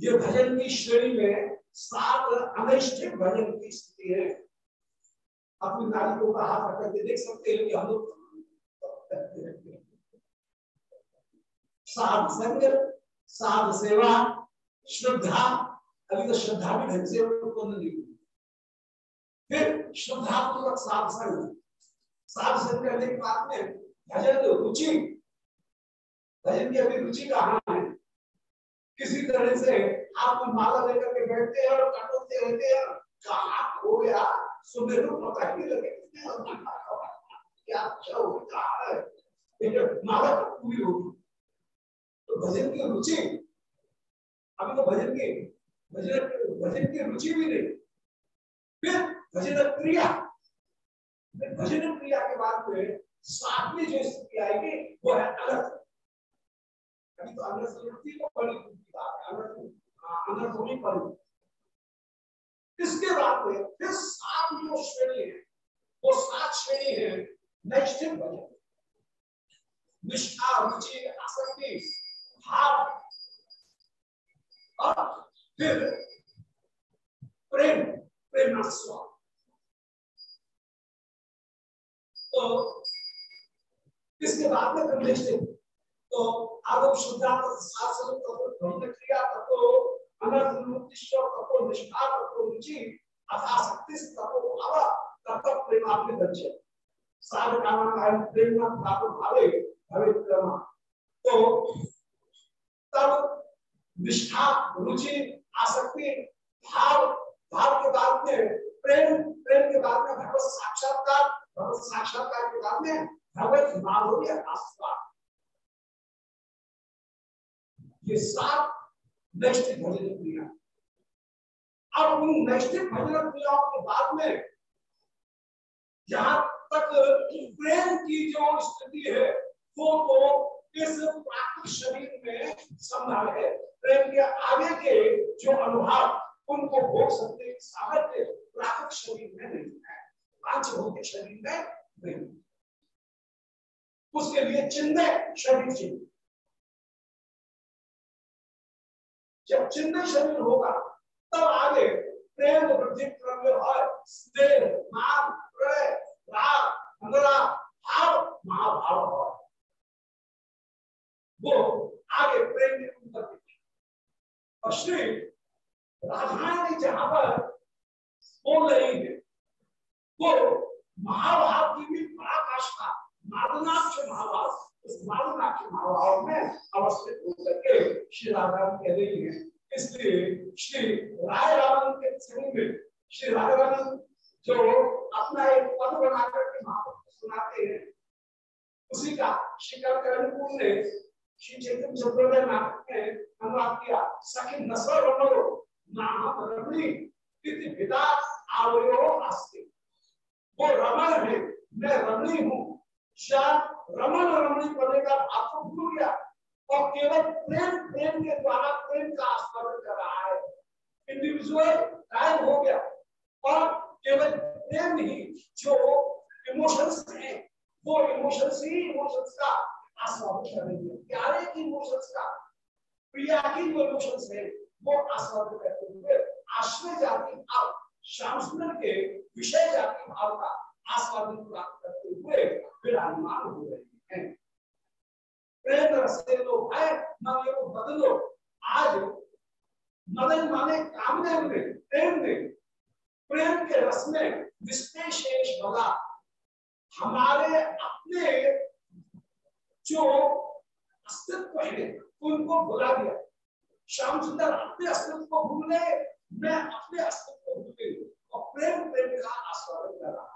ये भजन की श्रेणी में सात अनिष्ठिक भजन की स्थिति है। अपनी नारी का हाथ रख करके देख सकते हैं कि हम लोग साध संग, साध सेवा, श्रद्धा, अभी तो श्रद्धा भी ढंग से उत्पन्न नहीं हुई फिर श्रद्धा पूर्वक साध संग साध संग करने के बाद में भजन रुचि, भजन की अभी रुचि कहाँ है? किसी तरह से आप माला लेकर के बैठते हैं और कटोते रहते हैं। कहा हो गया? सुबह को पता ही लगे क्या अच्छा है? माला पूरी होगी। तो भजन की रुचि। अभी तो भजन की, भजन भजन की रुचि भी नहीं। फिर भजन क्रिया। भजन क्रिया के बाद में सातवीं जो स्थिति आएगी, वो है अनर्थ। अभी तो अनर्थ को बड़ी अनर्थ होनी पड़ी। इसके बाद में फिर सात जो श्रेणी है, वो सात श्रेणी है, नैष्ठिक भजन। निष्ठा, रुचि, आसक्ति। भाव और फिर प्रेम प्रेरणा स्व तो इसके बाद में निश्चित तो आगम शुद्धा शासन क्रिया तत्व अनर्थ मुक्तिश्वर तत्व निष्ठा तत्व रुचि अथा तत्व भाव तत्व प्रेमात्म दर्शन साध कामना प्रेम भावे भवे तो तब निष्ठा, रुचि आसक्ति भाव भाव के बाद में, प्रेम प्रेम के बाद में भगवत साक्षात्कार भगवत साक्षात्कार के बाद में भगवत माधुर्य आस्था ये सात नैष्ठिक भजन क्रिया। अब उन नैष्ठिक भजन क्रियाओं के बाद में जहाँ तक प्रेम की जो स्थिति है, वो तो इस प्राकृतिक शरीर में संभव है। प्रेम के आगे के जो अनुभव उनको भोग सकते सामर्थ्य प्राकृतिक शरीर में नहीं है। पाँच भौतिक शरीर में नहीं। उसके लिए चिन्ह शरीर चिन्ह जब चिन्ह शरीर होगा, तब आगे प्रेम वृद्धि प्रलय राग भाव, महाभाव वो आगे प्रेम की और श्री राधारानी जहाँ पर बोल रही है, वो महाभाव की भी पराकाष्ठा मादनाक्ष महाभाव उस मादनाक्ष महाभाव में अवस्थित होकर के श्री राधा कह रही है। इसलिए श्री राय रावण के संग में श्री राय रावण जो अपना एक पद बनाकर के महाभक्त को सुनाते हैं, उसी का शिकर करणपुर ने श्री चैतन्य चतुर्दय नाटक में अनुवाद किया सखी नसर रमणो नाम रमणी तिथि पिता आवयो आस्ते वो रमण है मैं रमणी हूँ शायद रमण रमणी पदे का भाव को भूल गया और केवल प्रेम प्रेम के द्वारा प्रेम का आस्वादन कर रहा है इंडिविजुअल गायब हो गया और केवल प्रेम ही जो इमोशंस हैं, वो इमोशंस ही इमोशंस का प्यारे इमोशंस का प्रिया की इमोशंस है वो आस्वादन करते हुए आश्रय जाति भाव श्याम सुंदर के विषय जाति भाव का आस्वादन प्राप्त करते हुए विराजमान हो रहे हैं प्रेम रस्ते लो है मन को बदलो आज मदन माने कामना में प्रेम में प्रेम के रस में विशेष बला हमारे अपने जो अस्तित्व है उनको भुला दिया श्याम सुंदर अपने अस्तित्व को भूल गए, मैं अपने अस्तित्व को भूल गई और प्रेम प्रेम का आस्वादन कर रहा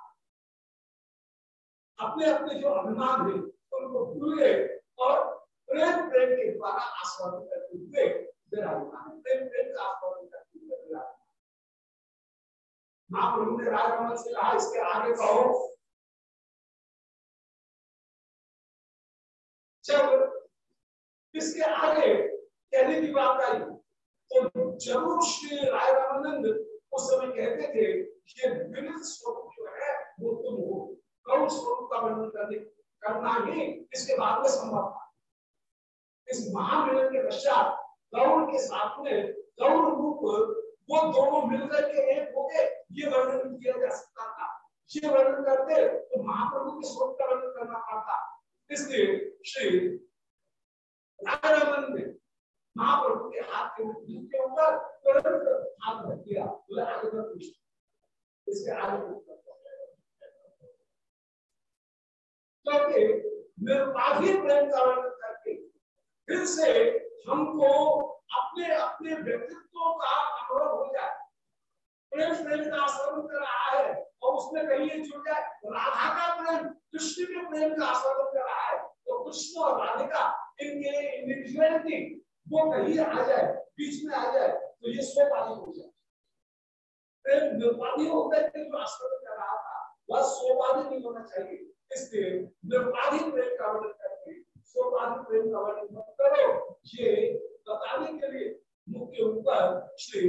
अपने अपने जो अभिमान है, उनको भूल गए और प्रेम प्रेम के द्वारा आस्वादन करते हुए विराजमान प्रेम प्रेम का आस्वादन करते हुए विराजमान महाप्रभु ने राजमहल से कहा, इसके आगे कहो जब इसके आगे कहने की बात आई। तो ज़रूर श्री राय रामानंद उस समय कहते थे कि विविध स्वरूप जो है, वो तुम हो। कौन स्वरूप का वर्णन करने, करना ही इसके बाद में संभव था। इस महामिलन के पश्चात गौर के साथ में गौर रूप, वो दोनों मिलकर के एक हो गए ये वर्णन किया जा सकता था। ये वर्णन करते तो महाप्रभु के स्वरूप का वर्णन करना पड़ता। इसलिए श्री राजानंद ने महाप्रभु के हाथ के के ऊपर तुरंत हाथ रख दिया इसके आगे क्योंकि निर्बाधित प्रेम का वर्णन करके फिर से हमको अपने अपने व्यक्तित्व का अनुभव हो जाए। प्रेम प्रेम का आस्वादन कर रहा है और उसमें कहीं जुड़ जाए राधा का प्रेम, कृष्ण के प्रेम का आस्वादन कर रहा है। तो कृष्ण और राधिका, इनके इंडिविजुअलिटी वो कहीं आ जाए, बीच में आ जाए तो ये स्वपाधी हो जाए। प्रेम निर्वाधी होकर के जो आस्वादन कर रहा था, वह स्वपाधी नहीं होना चाहिए। इसलिए निर्बाधित प्रेम का वर्णन करके स्वपाधित प्रेम का वर्णन करो। ये बताने के लिए मुख्य ऊपर श्री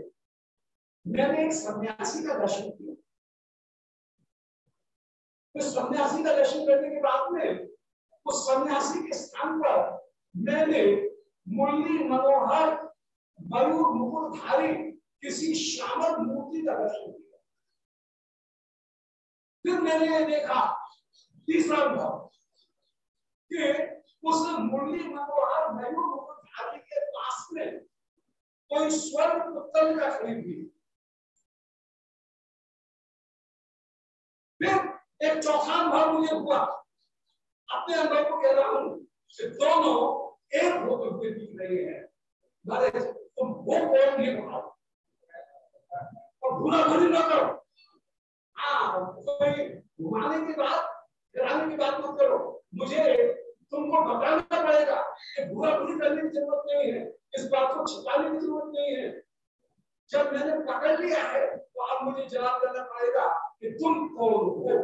मैंने एक सन्यासी का दर्शन किया। तो सन्यासी का दर्शन करने के बाद में उस सन्यासी के स्थान पर मैंने मुरली मनोहर मयूर मुकुटधारी किसी श्यामल मूर्ति का दर्शन किया। फिर मैंने ये देखा, तीसरा अनुभव, कि उस मुरली मनोहर मयूर मुकुटधारी के पास में कोई स्वर्ण उत्तर का खरीद भी एक चौथा अनुभव मुझे हुआ। अपने अनुभव को कह रहा हूँ कि दोनों एक होते हुए दिख रहे हैं। तुम वो कौन नहीं बनाओ और बुरा भरी न करो। हाँ कोई घुमाने की बात गिराने की बात मत करो। मुझे तुमको बताना पड़ेगा कि बुरा बुरी करने की ज़रूरत नहीं है, इस बात को छिपाने की ज़रूरत नहीं है। जब मैंने पकड़ लिया है तो अब मुझे जवाब देना पड़ेगा कि तुम कौन हो?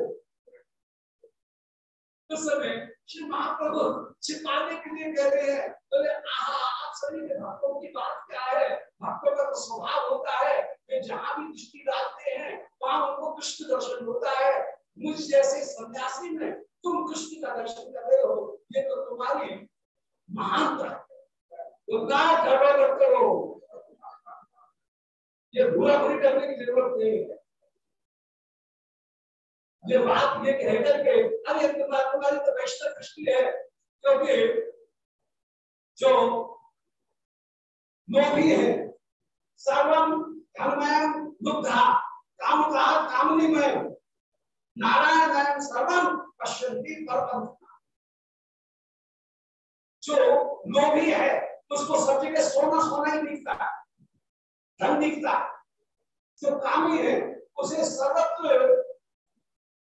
उस समय श्री महाप्रभु, छिपाने के लिए कह रहे हैं। बोले आप सभी के भक्तों की बात क्या है? भक्तों का तो स्वभाव होता है कि जहाँ भी दृष्टि डालते हैं, वहाँ उनको कृष्ण दर्शन होता है। मुझ जैसे सन्यासी में तुम कृष्ण का दर्शन कर रहे हो। ये तो तुम्हारी महानता करो ये बुरा बुरी करने की ज़रूरत नहीं है। ये बात ये कह करके अरे तुम्हारी तो वैष्णव दृष्टि है, क्योंकि जो लोभी है, सर्वम धर्मयम लुब्धा काम कामनीमय नारायण सर्वम पश्यंती परम। जो लोभी है, उसको सब जगह सोना सोना ही दिखता है, धन दिखता जो कामी है, उसे सर्वत्र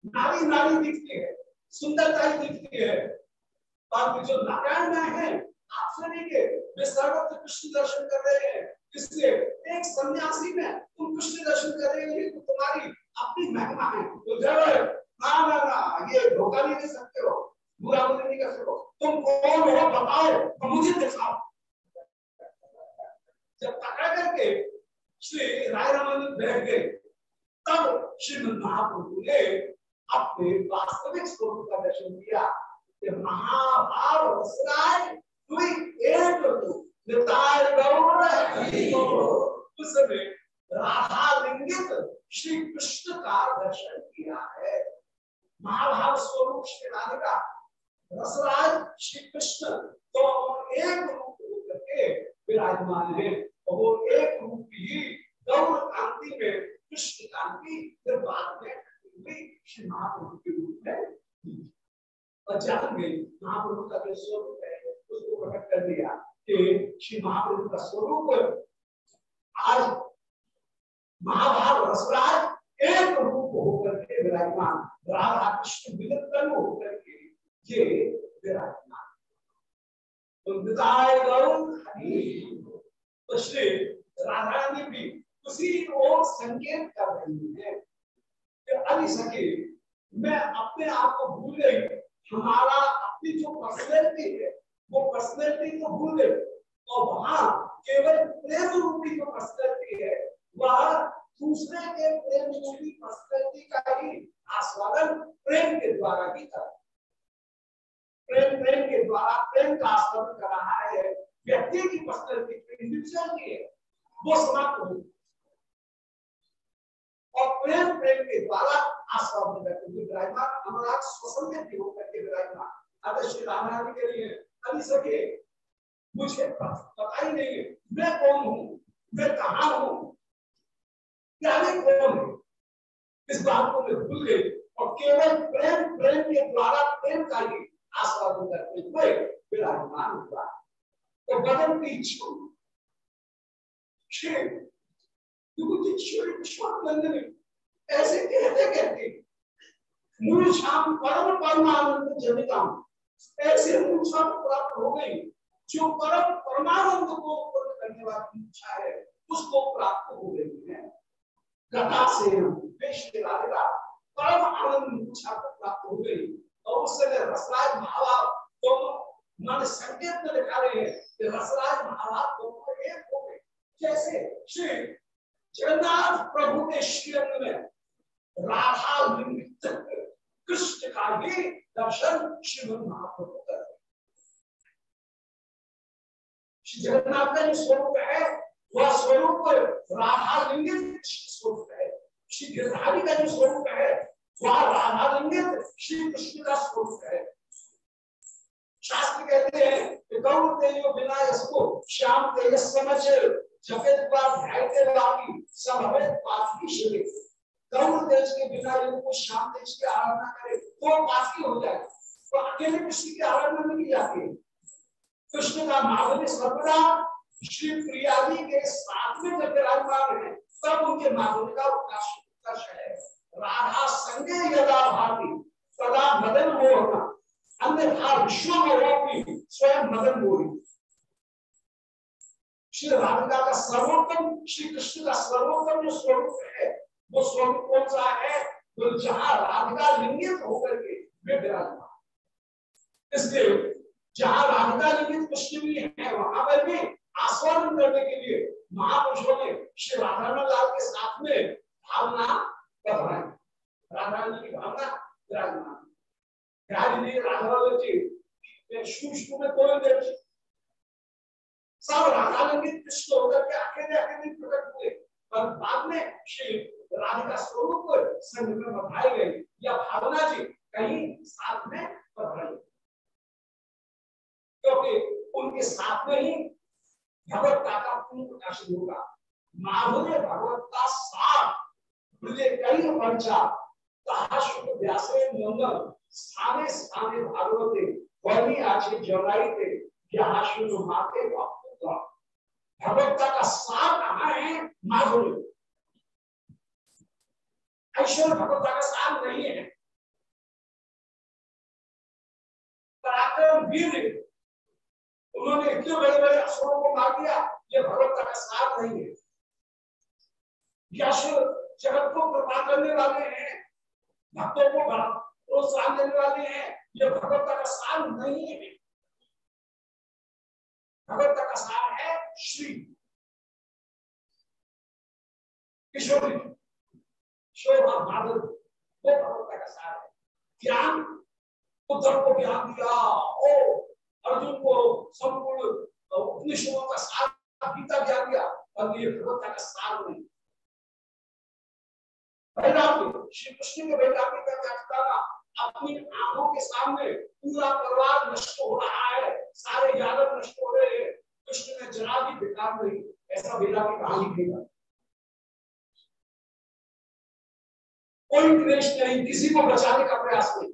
नारी नारी दिखती है, सुंदरता ही दिखती है। और जो नारायण में है आपसे नहीं के वे सर्वत्र कृष्ण दर्शन कर रहे हैं। इसलिए एक सन्यासी में तुम कृष्ण दर्शन कर रहे हैं तो तुम्हारी अपनी महिमा है। तो जब ना ना ना ये धोखा नहीं दे सकते हो, बुरा बुरा नहीं कर सकते तुम कौन हो, बताओ तो मुझे दिखाओ। जब पकड़ करके श्री राय रामानंद बैठ गए, तब श्रीमद महाप्रभु ने अपने वास्तविक स्वरूप का दर्शन किया, कि महाभाव रसराय एक उस समय राधा लिंगित श्री कृष्ण का दर्शन किया है। महाभाव स्वरूप श्री श्री कृष्ण तो एक रूप होकर के विराजमान है। वो एक रूप ही गौर कांति में, कृष्ण कांति फिर बाद महाप्रभु के जो स्वरूप है उसको प्रकट कर दिया कि श्री महाप्रभु का स्वरूप आज महाभाव रसराज एक रूप होकर के विराजमान राधा कृष्ण विगत होकर के ये विराजमान तो श्री राधा रानी भी उसी ओर संकेत कर रही है। अभी सके, मैं अपने आप को भूल गई। हमारा अपनी जो पर्सनैलिटी है, वो पर्सनैलिटी को भूल गई। और वहाँ केवल प्रेम रूपी जो पर्सनैलिटी है, वह दूसरे के प्रेम रूपी पर्सनैलिटी का ही आस्वादन प्रेम के द्वारा ही कर प्रेम प्रेम के द्वारा प्रेम का आस्वादन कर रहा है। व्यक्ति की पर्सनैलिटी इंडिविजुअल की है, वो समाप्त होगी और प्रेम प्रेम के द्वारा आस्वादन करते हुए विराजमान हमारा श्वसन में भी होकर के विराजमान। अगर श्री राम राम के लिए, अभी सके, मुझे पता ही नहीं है, मैं कौन हूँ? मैं कहा हूँ? क्या मैं कौन हूँ? इस बात को मैं भूल गई। और केवल प्रेम प्रेम के द्वारा प्रेम का ही आस्वादन करते हुए विराजमान हुआ। तो बदन की इच्छा ऐसे कहते कहते शाम परम परमानंद जनिता ऐसे मूल शाम प्राप्त हो गई, जो परम परमानंद को उत्पन्न करने वाली इच्छा है, उसको प्राप्त हो गई है। गता से परम आनंद इच्छा को प्राप्त हो गई। और उस समय रसराज महाभाव दोनों मन संकेत में दिखा रहे हैं कि रसराज महाभाव दोनों एक हो गए। जैसे श्री जगन्नाथ प्रभु के श्री अंग में राधा लिंग कृष्ण का भी दर्शन श्रीमद महाप्रभु कर जगन्नाथ का जो स्वरूप है, वह स्वरूप राधा लिंगित स्वरूप है। श्री गिरधारी का जो स्वरूप है, वह राधा लिंगित श्री कृष्ण का स्वरूप है। शास्त्र कहते हैं कि गौर तेजो बिना इसको श्याम तेजस समझ। ध्याय वाकी सब हमें तेज के बिना इनको श्याम तेज की आराधना करे तो पाथी हो जाए। तो अकेले कृष्ण की आराधना नहीं जाती। कृष्ण का सर्वदा श्री प्रियादी के साथ में जब विराजमान है तब उनके का उत्कर्ष है। राधा संगे यदा भाती सदा मदन मोहना विश्व स्वयं मदन मोही श्री राधिका का सर्वोत्तम, श्री कृष्ण का सर्वोत्तम जो स्वरूप है, वो स्वरूप कौन सा है? तो जहाँ राधिका लिंगित होकर के वे विराजमान इसलिए जहाँ राधिका लिंगित कृष्ण भी है, वहाँ पर भी आस्वादन करने के लिए महापुरुषों ने श्री राधा लाल के साथ में भावना बढ़ाई राधा की भावना विराजमान। राधा जी सूक्ष्म में कोई सब राधा कृष्ण होकर के अकेले अकेले प्रकट हुए। पर बाद में श्री राधिका स्वरूप संघ में बढ़ाई गई। या भावना जी, कहीं साथ में बढ़ाई क्योंकि उनके साथ में ही भगवत्ता का पूर्ण प्रकाशन होगा। माधुर्य भगवत्ता सात कई पंचा व्यासे मंगल स्थाने भागवते आचे जगाई यहाँ माते भगवत्ता का सार कहा है माधुर्य ऐश्वर्य भगवत्ता का सार नहीं है। पराक्रम वीर उन्होंने इतने बड़े बड़े असुरों को मार दिया ये भगवत का साथ नहीं है यश जगत को कृपा करने वाले हैं भक्तों को प्रोत्साहन देने वाले हैं ये भगवत का सार नहीं है भगवत्ता का सार है। श्री किशोरी शोभा माधुर वो भगवत का सार है ज्ञान उद्धव को ज्ञान दिया ओ अर्जुन को संपूर्ण उपनिषदों का सार गीता ज्ञान दिया और ये भगवत्ता का सार नहीं श्री कृष्ण के वैराग्य का व्याख्या अपनी आँखों के सामने पूरा परिवार नष्ट हो रहा है सारे यादव नष्ट हो रहे हैं कृष्ण ने जरा भी बेकार नहीं, ऐसा वैराग्य कहा लिखेगा? कोई क्लेश नहीं, किसी को बचाने का प्रयास नहीं।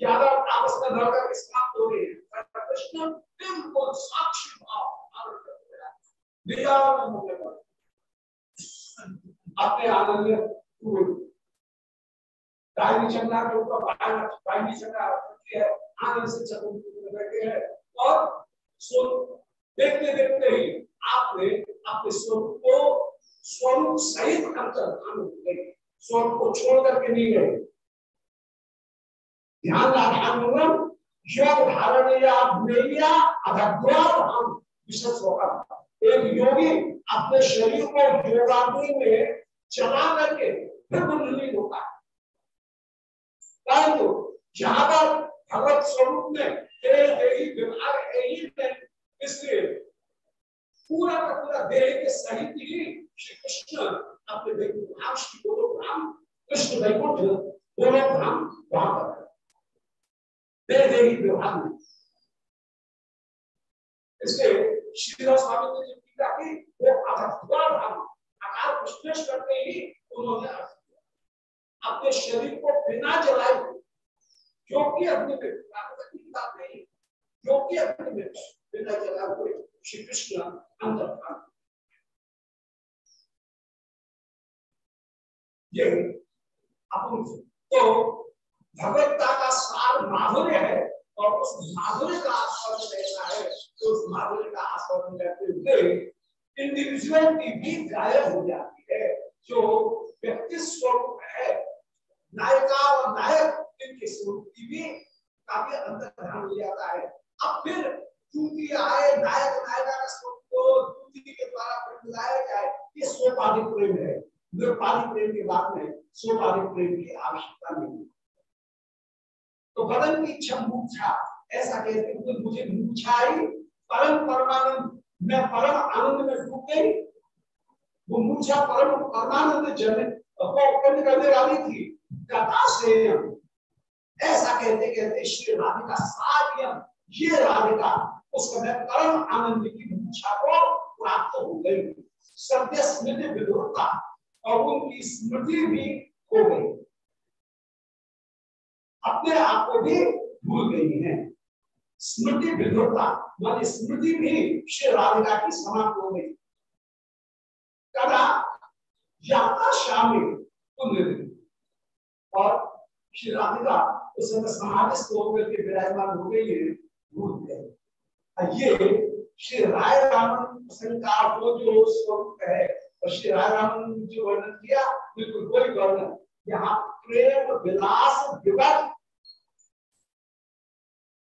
यादव आपस में लड़कर समाप्त हो गए कृष्ण बिल्कुल साक्षी भाव अपने आनंद हुए चंद्रा के ऊपर वाहिनी चंद्रा है। आनंद से चतुर्थ बैठे हैं। और स्वरूप देखते देखते ही आपने अपने स्वरूप को, स्वरूप सहित अंतर स्वरूप को छोड़ करके नहीं गए। ध्यान ध्यान योग धारण या हम विशेष होगा। एक योगी अपने शरीर को योगाग्नि में चला करके फिर कुंडली होता है। परंतु जहाँ पर भगवत स्वरूप में विभाग इसलिए पूरा का पूरा देह के सहित ही श्री कृष्ण अपने धाम कृष्ण वैकुंठ दोनों धाम वहाँ पर दे देगी व्यवहार में इसलिए श्रीधर स्वामी ने जो टीका की वो अधत्वार हम आकार विश्लेष करते ही उन्होंने अपने शरीर को बिना जलाए जो कि अपने कि अपने में बिना जलाए हुए श्री कृष्ण अंदर था ये तो भगवत्ता का सार माधुर्य है और उस माधुर्य का आस्वादन ऐसा है तो उस माधुर्य का आस्वादन करते हुए इंडिविजुअलिटी भी गायब हो जाती है जो व्यक्ति स्वरूप है नायिका और नायक इनके स्वरूप की भी काफ़ी अंतर ध्यान हो जाता है अब फिर चूँकि आए, नायक, नायिका का स्वरूप को दूती के द्वारा मिलाया जाए, ये सोपाधिक प्रेम है। निर्पाधिक प्रेम के बाद में सोपाधिक प्रेम की आवश्यकता नहीं। है तो बदन की इच्छा मूर्छा, ऐसा कहते हुए मुझे मूर्छा परम परमानंद, मैं परम आनंद में डूब गई। वो मूर्छा परम परमानंद जन को उत्पन्न करने वाली थी। कथा से ऐसा कहते कहते, श्री राधिका सारियम ये राधिका उस समय परम आनंद की मूर्छा को प्राप्त हो गई। सत्य स्मृति विदुरता और उनकी स्मृति भी हो गई। अपने आप को भी भूल गई है। स्मृति विधुरता मानी स्मृति भी श्री राधिका की समाप्त हो गई। कदा यात्रा शामिल और श्री राधिका उस समय समाधि विराजमान हो गई है। भूल गए ये श्री राय रामन संकार को जो स्वरूप है, और श्री राय रामन जो वर्णन किया, बिल्कुल कोई वर्णन। यहाँ प्रेम, विलास विवर्त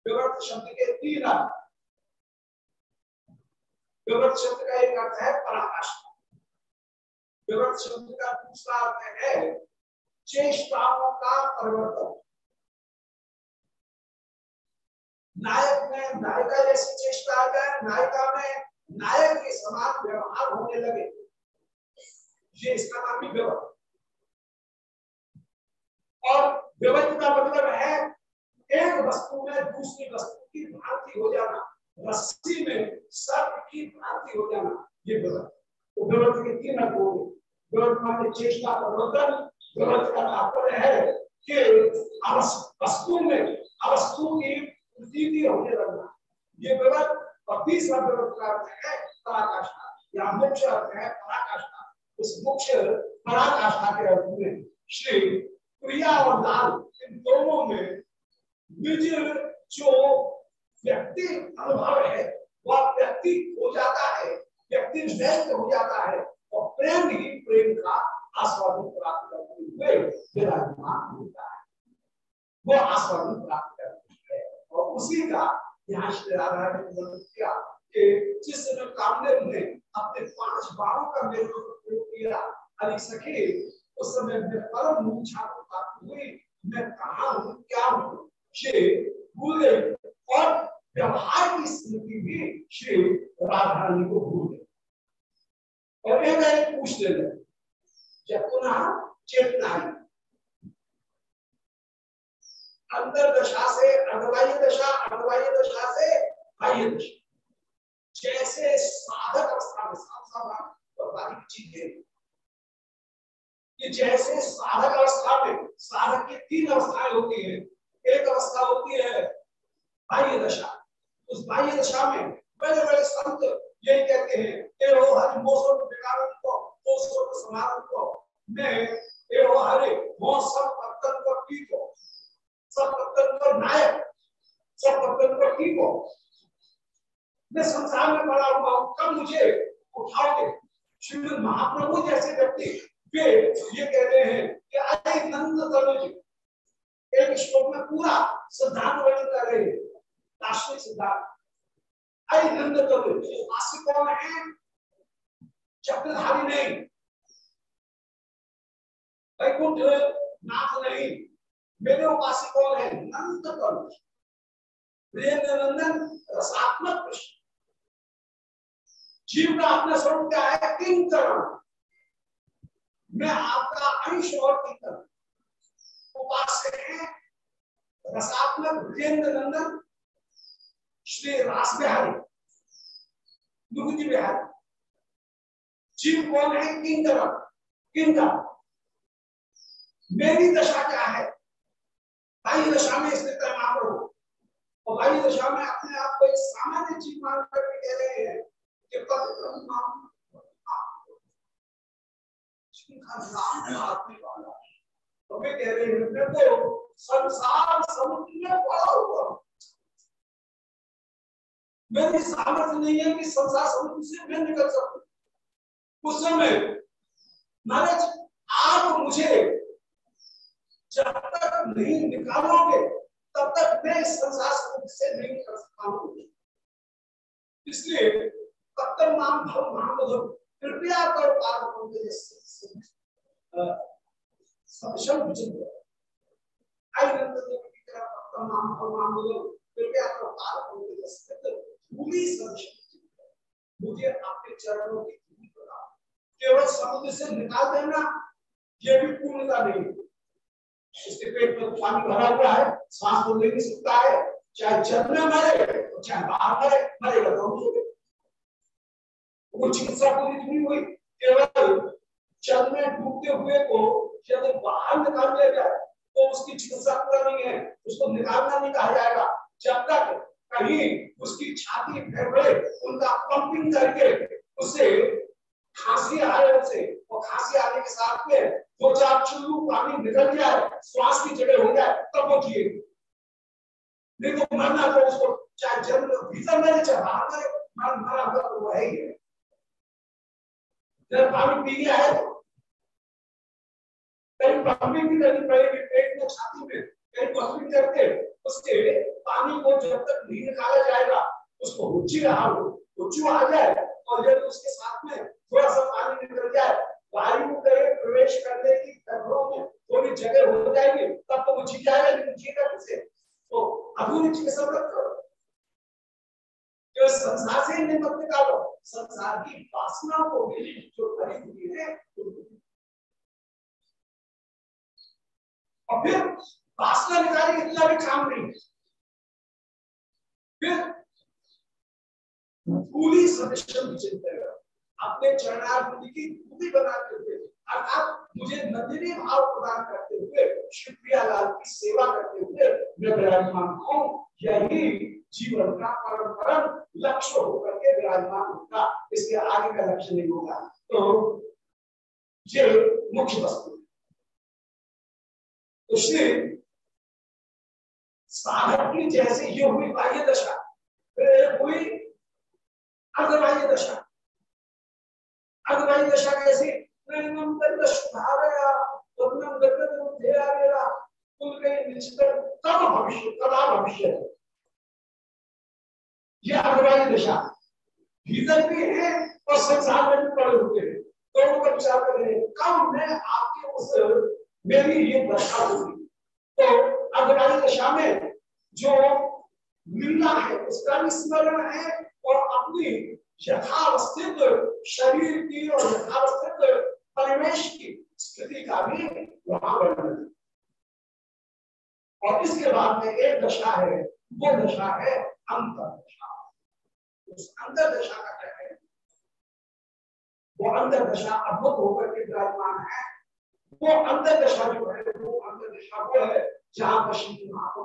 विवर्त शब्द के तीन अर्थ। विवर्त शब्द का एक अर्थ है पराकाश विवर्त शब्द का दूसरा अर्थ है चेष्टाओं का परिवर्तन। नायक में, नायिका जैसी चेष्टा आ जाए नायिका में नायक के समान व्यवहार होने लगे। ये इसका नाम भी विवर्त और विवर्त का मतलब है एक वस्तु में दूसरी वस्तु की भ्रांति हो जाना, रस्सी में सर्प की भ्रांति हो जाना, ये विवर्त तो विवर्त के तीन अर्थ हो विवर्त माने चेष्टा प्रवर्तन विवर्त का तात्पर्य है कि वस्तु में अवस्तु की होने लगना। ये विवर्त और तीसरा विवर्त का अर्थ है, पराकाष्ठा। या मुख्य अर्थ है पराकाष्ठा। उस मुख्य पराकाष्ठा के अर्थ में श्री प्रिया और लाल इन दोनों में निज जो व्यक्ति अनुभव है, वह व्यक्ति हो जाता है, व्यक्ति व्यस्त हो जाता है और प्रेम ही प्रेम का आस्वादन प्राप्त करते हुए विराजमान होता है। वो आस्वादन प्राप्त करते उसी का यहाँ श्री राधा ने वर्णन किया कि जिस समय कामदेव ने अपने पाँच बाणों का प्रयोग किया अली सखी उस समय में परम मूर्छा प्राप्त हुई मैं कहा हूँ क्या हूँ श्री भूल गए और व्यवहार की स्मृति भी श्री राधा रानी को भूल गए और एक पूछ ले जब पुनः चेतना आई अंतर दशा से अर्धवायु दशा अर्धवायु दशा से बाह्य दशा। जैसे साधक अवस्था में साधक चीज़ है। कि जैसे साधक अवस्था में, साधक की तीन अवस्थाएँ होती है। एक अवस्था होती है बाह्य दशा। उस बाह्य दशा में बड़े बड़े संत यही कहते हैं एहो हरि मोसो विकारन को मोसो समारन को मैं एहो हरि मो सब पत्तन को ठीक हो सबको नायक, सब पत्तन को ठीक मैं संसार में पड़ा हुआ हूँ, कब मुझे उठाओगे? श्रीमद महाप्रभु जैसे व्यक्ति, वे ये कहते हैं कि अरे नंद तनुज, एक श्लोक में पूरा सिद्धांत वर्णन कर रहे हैं दार्शनिक सिद्धांत। आई नंद उपास्य कौन है? चक्रधारी नहीं। वैकुंठ नाथ नहीं। मेरे उपास्य कौन है? नंद प्रेम नंदन रसात्मक कृष्ण जीव का अपना स्वरूप क्या है? किंकरण मैं आपका अंश और किंकरण उपास्य है, रसात्मक वीरेंद्र नंदन श्री रास बिहारी बिहारी जीव कौन है? किंकर किंकर मेरी दशा क्या है? भाई दशा में स्थित है महाप्रभु और भाई दशा में अपने आप को एक सामान्य जीव मान करके कह रहे हैं कि तो वे कह रहे हैं मैं तो संसार समुद्र में पड़ा हुआ मेरी सामर्थ्य नहीं है कि संसार समुद्र से मैं निकल सकूँ। उस समय आप मुझे जब तक नहीं निकालोगे, तब तक मैं संसार से नहीं निकल सकता हूँ? इसलिए तक नाम भव महामधुर कृपया कर पार आई कर मुझे आपके चरणों की केवल समुद्र से निकाल देना, ये भी पूर्णता नहीं। उसके पेट में पानी भरा हुआ है, सांस तो ले नहीं सकता है, चाहे जल में मरे चाहे बाहर मरे मरेगा तो वो चिकित्सा पूरी नहीं हुई, केवल जल में डूबते हुए को यदि बाहर निकाल लिया जाए तो उसकी चिकित्सा पूरा नहीं है, उसको निकालना नहीं कहा जाएगा। जब तक कहीं उसकी छाती फेफड़े उनका पंपिंग करके उसे खांसी आए उसे और खांसी आने के साथ में दो चार चुल्लू पानी निकल जाए, श्वास की जगह हो जाए, तब वो जिए। नहीं तो मरना तो उसको चाहे जन्म भीतर मेरे चाहे बाहर मेरे, मर हुआ तो वो है ही। है जब पानी पी गया है कहीं पंपिंग भी करनी पड़ेगी पेट में छाती में, कहीं पंपिंग करके उसके पानी को जब तक नहीं निकाला जाएगा, उसको रुचि रहा हो रुचि आ जाए, और जब उसके साथ में थोड़ा सा पानी निकल जाए, वायु के प्रवेश करने की कपड़ों में थोड़ी जगह हो जाएगी, तब तो वो जी जाएगा लेकिन जीएगा कैसे? तो आधुनिक चिकित्सा मत करो। जो संसार से निमत निकालो, संसार की वासना को भी जो भरी हुई है और फिर वासना निकाले, इतना भी काम नहीं फिर पूरी सदस्य चिंतन अपने चरणार्थ की पूरी बनाते हुए अर्थात मुझे नंदिनी भाव प्रदान करते हुए, शिवप्रिया लाल की सेवा करते हुए मैं विराजमान हूँ। यही जीवन का परम परम लक्ष्य होकर के विराजमान होगा। इसके आगे का लक्ष्य नहीं होगा। तो ये मुख्य वस्तु। उसने साधक की जैसे ये हुई बाह्य दशा, फिर हुई अर्धबाह्य दशा। अर्धबाह्य दशा कैसे भविष्य दशा। भीतर भी है और संसार में भी पड़े हुए हैं। दोनों का विचार कर रहे कब मैं आपके उस मेरी ये दशा होगी? तो अर्धबाह्य दशा में जो मिलना है, उसका भी स्मरण है और अपनी यथावस्थित शरीर की और यथावस्थित परिवेश की स्थिति का भी वहाँ वर्णन और इसके बाद में एक दशा है, वो दशा है अंतर दशा उस अंतर दशा का क्या है? वो अंतर दशा अद्भुत होकर के विराजमान है। वो अंतर दशा जो है, वो अंतर दशा वो है जहाँ पश्चिमी महापुर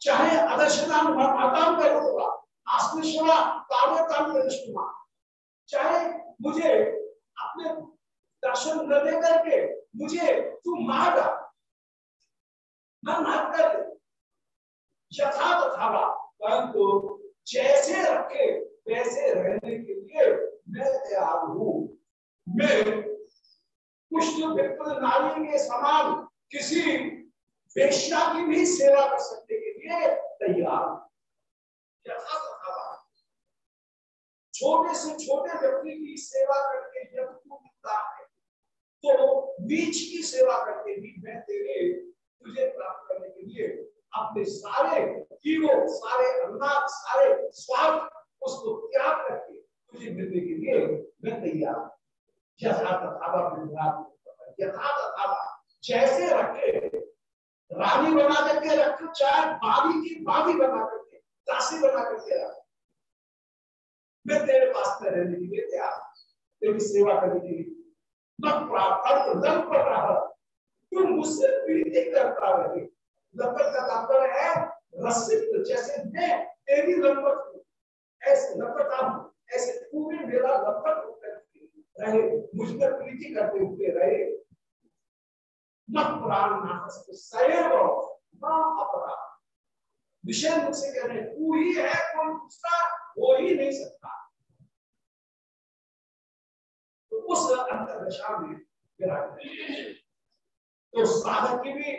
चाहे अदर्शनाम माताम का होगा शिवा तावे ताम चाहे मुझे अपने दर्शन न दे करके मुझे तू मार मन हट कर यथा तथा परंतु जैसे रखे वैसे रहने के लिए मैं तैयार हूँ। मैं पुष्ट विप्र नारी के समान किसी वेश्या की भी सेवा कर सकते लिए तैयार छोटे से छोटे व्यक्ति की सेवा करके जब तू मिलता है तो बीच की सेवा करके भी मैं तेरे, तुझे प्राप्त करने के लिए अपने सारे कीड़ों सारे अनुराग, सारे स्वार्थ, उसको त्याग करके तुझे मिलने के लिए मैं तैयार। यथा तथा यथा तथा जैसे रखे रानी बना करके रख चाहे बाबी की बाबी बना करके दासी बना करके रख। मैं तेरे पास में रहने के लिए तैयार तेरी सेवा करने के लिए। तुम मुझसे प्रीति करता रहे। का तात्पर्य है, रसिक जैसे मैं, तेरी हूँ। ऐसे आप ऐसे तू भी मेरा होकर रहे, मुझ पर प्रीति करते हुए रहे। विषय मुझसे कह रहे तू ही है, कोई दूसरा हो ही नहीं सकता। उस अंतर दशा में तो साधक की भी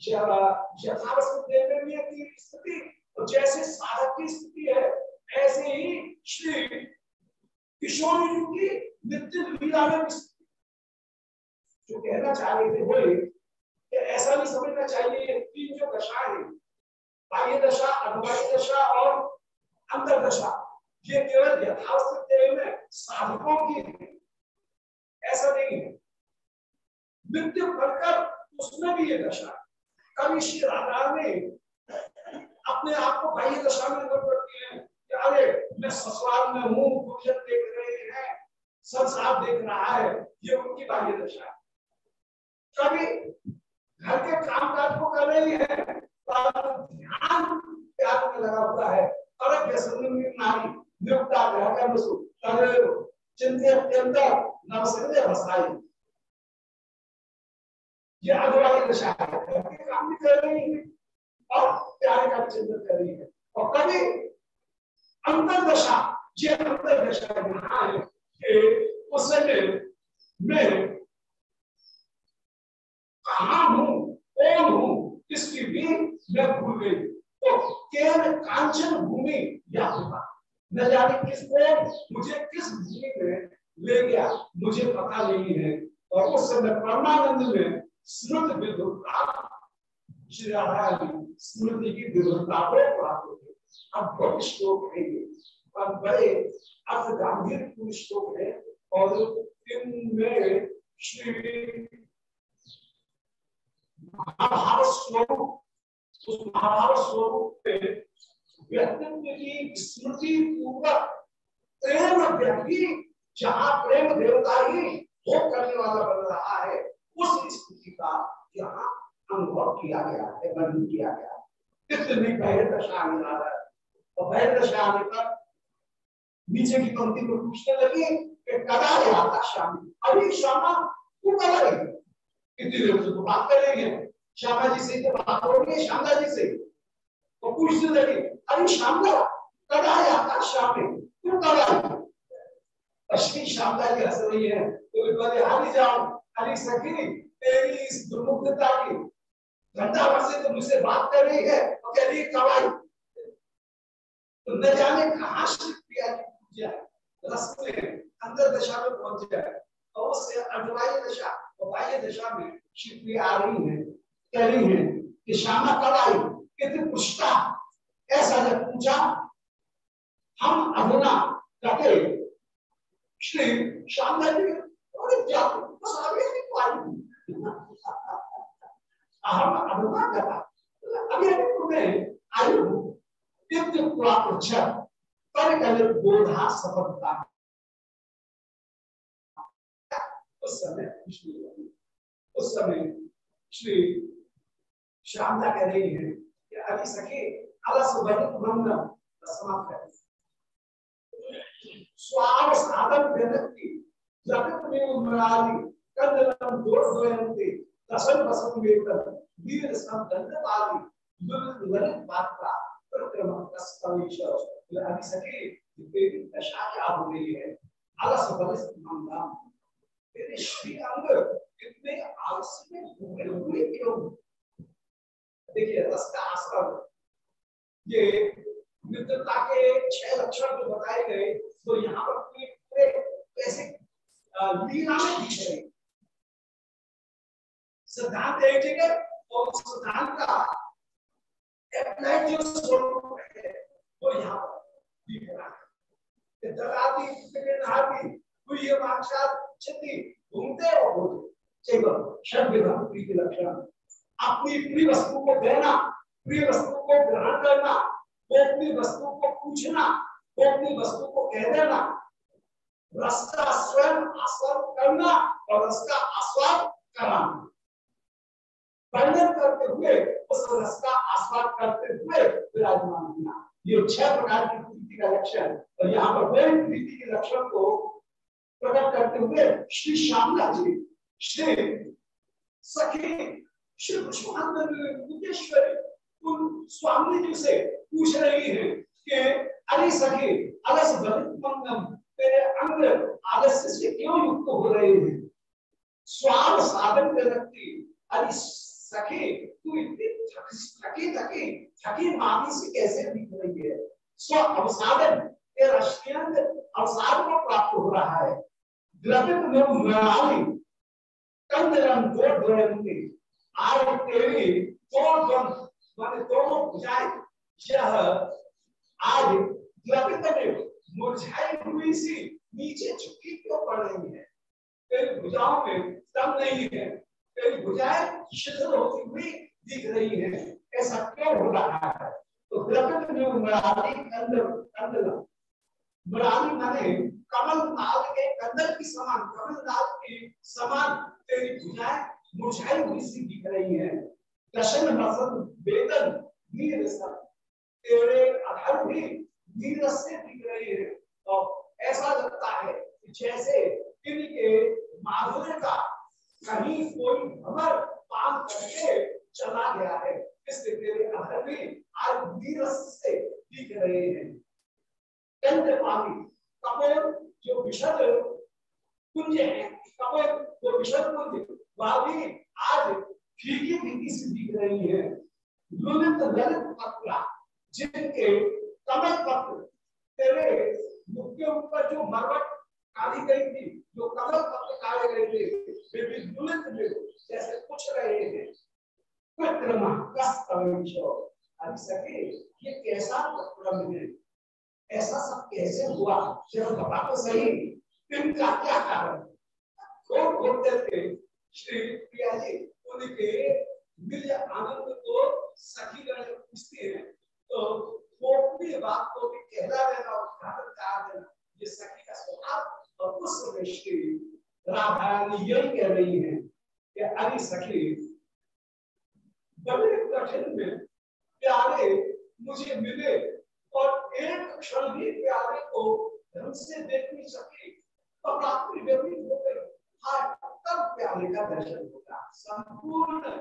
यथावस्था में भी स्थिति, और जैसे साधक की स्थिति है, ऐसे ही श्री किशोरी की नित्य लीला जो कहना चाह रहे थे बोले ऐसा नहीं समझना चाहिए तीन जो दशा है, बाह्य दशा, अनुभवी दशा और अंतर दशा, ये केवल यथास्थ में साधकों की ऐसा नहीं है। नित्य पढ़कर उसमें भी ये दशा कभी श्री राधा ने अपने आप को बाह्य दशा में नज़र करती है कि अरे, मैं ससुराल में हूँ देख रहे हैं, संसार देख रहा है, ये उनकी बाह्य दशा है। कभी घर के काम काज को कर रही है ध्यान में लगा हुआ है। और नारी नियुक्ता चिंतित भसाई ये दशा है। काम भी कर रही है और प्यारे का चिंतन कर रही है। और कभी अंतर दशा ये अंतर दशा यहाँ है कि उस समय मैं कहा हूँ? कौन हूँ? इसकी भी मैं भूल गई? तो केवल कांचन भूमि या होगा न जाने किस मुझे किस भूमि में ले गया, मुझे पता नहीं है। और उस समय परमानंद में स्मृत विधुता श्री राधा स्मृति की विधुता को प्राप्त होगी अब बहुत श्लोक है ये। और बड़े अर्थ पूर्ण श्लोक है। और इनमें श्री महाभारत स्वरूप उस महाभारत स्वरूप व्यक्तित्व की स्मृति पूर्वक प्रेम व्यक्ति जहाँ प्रेम देवता ही भोग करने वाला बन रहा है उस स्थिति का यहाँ अनुभव किया गया है वर्णन किया गया इतनी पहले दशा आने वाला है पहले दशा आने पर नीचे की पंक्ति को पूछने लगी कि कदा आता शाम अभी श्यामा तू आएगी इतनी देर से तो बात कर रही है श्यामा जी से तो बात हो रही है श्यामला जी से तो पूछने लगी, अरे श्यामला कदा आता शाम तू कब आई अश्विनी श्यामला जी हंस रही है। तो बोले हाली जाओ। अरे, सखी, तेरी इस दुर्मुखता की घंटा भर से तो मुझसे बात कर रही है। और कह रही कवाई तो न जाने कहा श्री की पूजा रस में अंदर दशा में पहुँच जाए। और उससे अडवाई दशा और बाह्य दशा में प्रिया आ रही है। कह रही है कि श्यामा कब आई कितनी पुष्टा। ऐसा जब पूछा, हम अधुना कहते श्री श्यामला जी बोधा सफलता समय, उस समय, श्री श्यामला कह रही है। कि अभी सके अलस वनित मंगल समाप्त है स्वाव साधन व्यक्ति, जगत में उमराली कंदलम दोषयन्ते दशन वसन वेतन, वीर संदंडवादी ललित मात्रा, प्रक्रम कस्तवेश अभी सके तेरी दशा क्या हो रही है आलस बलिष्ठ मंदा तेरे श्री अंग कितने आलस में भूखे हुए क्यों? देखिए रस का असर ये मित्रता के छह लक्षण जो बताए गए तो यहाँ पर पूरे कैसे लीला में दिख रहे सिद्धांत एक जगह और सिद्धांत का जो स्वरूप है, वो यहाँ पर दिख रहा है। दलाती तो ये छिति घूमते लक्षण। अपनी प्रिय वस्तु को देना प्रिय वस्तु को ग्रहण करना, वो अपनी वस्तु को पूछना, वो अपनी वस्तु को कह देना। रस का स्वयं आस्वाद करना और रस का आस्वाद कराना। वर्णन करते हुए, उस रस का आस्वाद करते हुए विराजमान होना। ये छह प्रकार की प्रीति का लक्षण। और यहाँ पर वही प्रीति के लक्षण को प्रकट करते हुए श्री श्यामला जी, श्री सखी श्री पुष्पांतरेश्वरी उन स्वामी जी से पूछ रही है कि, अरे सखी अलस मंगम तेरे अंग आलस्य से क्यों युक्त हो रहे हैं? स्वाद साधन में रखती, अरे सखे, तू इतनी थकी थकी थकी मामी से कैसे दिख रही है? स्व अवसादन अवसाद को प्राप्त हो रहा है। द्रवित में मृणाली कंदरम दो द्वयंती आज तेरी दो माने दोनों भुजाएँ यह आज द्रवित में मुरझाई हुई सी, नीचे झुकी क्यों पड़ रही है? तेरी भुजाओं में दम नहीं है तेरी भुजाएँ शिथिल होती हुई दिख रही है, ऐसा क्यों हो रहा है? तो द्रवित में मृणाली कंदर कंदरम मृणाली माने कमल नाल के कंदर की समान, कमल नाल की समान तेरी भुजाएँ मुरझाई हुई सी दिख रही है। दशन मसन वेदन नीर तेरे अधर भी नीर से दिख रही है। तो ऐसा लगता है जैसे इनके माधुर्य का कहीं कोई भमर पान करके चला गया है, इसलिए तेरे अधर भी आज नीरस से दिख रहे हैं। पानी कपोल जो विशद कुंज है कपोल जो विशद कुंज भी आज फीकी फीकी से दिख रही है? ललित ललित पत्र, जिनके कमल पत्र, तेरे मुख के ऊपर जो मरवट काली गई थी, जो कमल पत्र काले गए थे, वे भी ललित में जैसे पूछ रहे हैं। अभी सके ये कैसा है? ऐसा सब कैसे हुआ? जरा बता तो सही। इनका क्या कारण? खोलते थे। श्री प्रिया जी उनके मिल आनंद को सखी गण पूछते हैं तो वो बात को भी कहला देना उद्घाटन करा देना ये सखी का स्वभाव और उस समय श्री राधा यही कह रही है कि अरे सखी बड़े कठिन में प्यारे मुझे मिले और एक क्षण भी प्यारे को ढंग से देख नहीं सके और रात्रि व्यतीत हो गई हाँ तब प्यारे का दर्शन होगा। संपूर्ण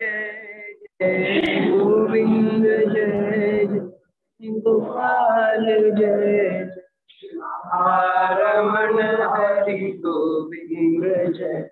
जय गोविंद जय गोपाल जय। रमण हरि गोविंद जय।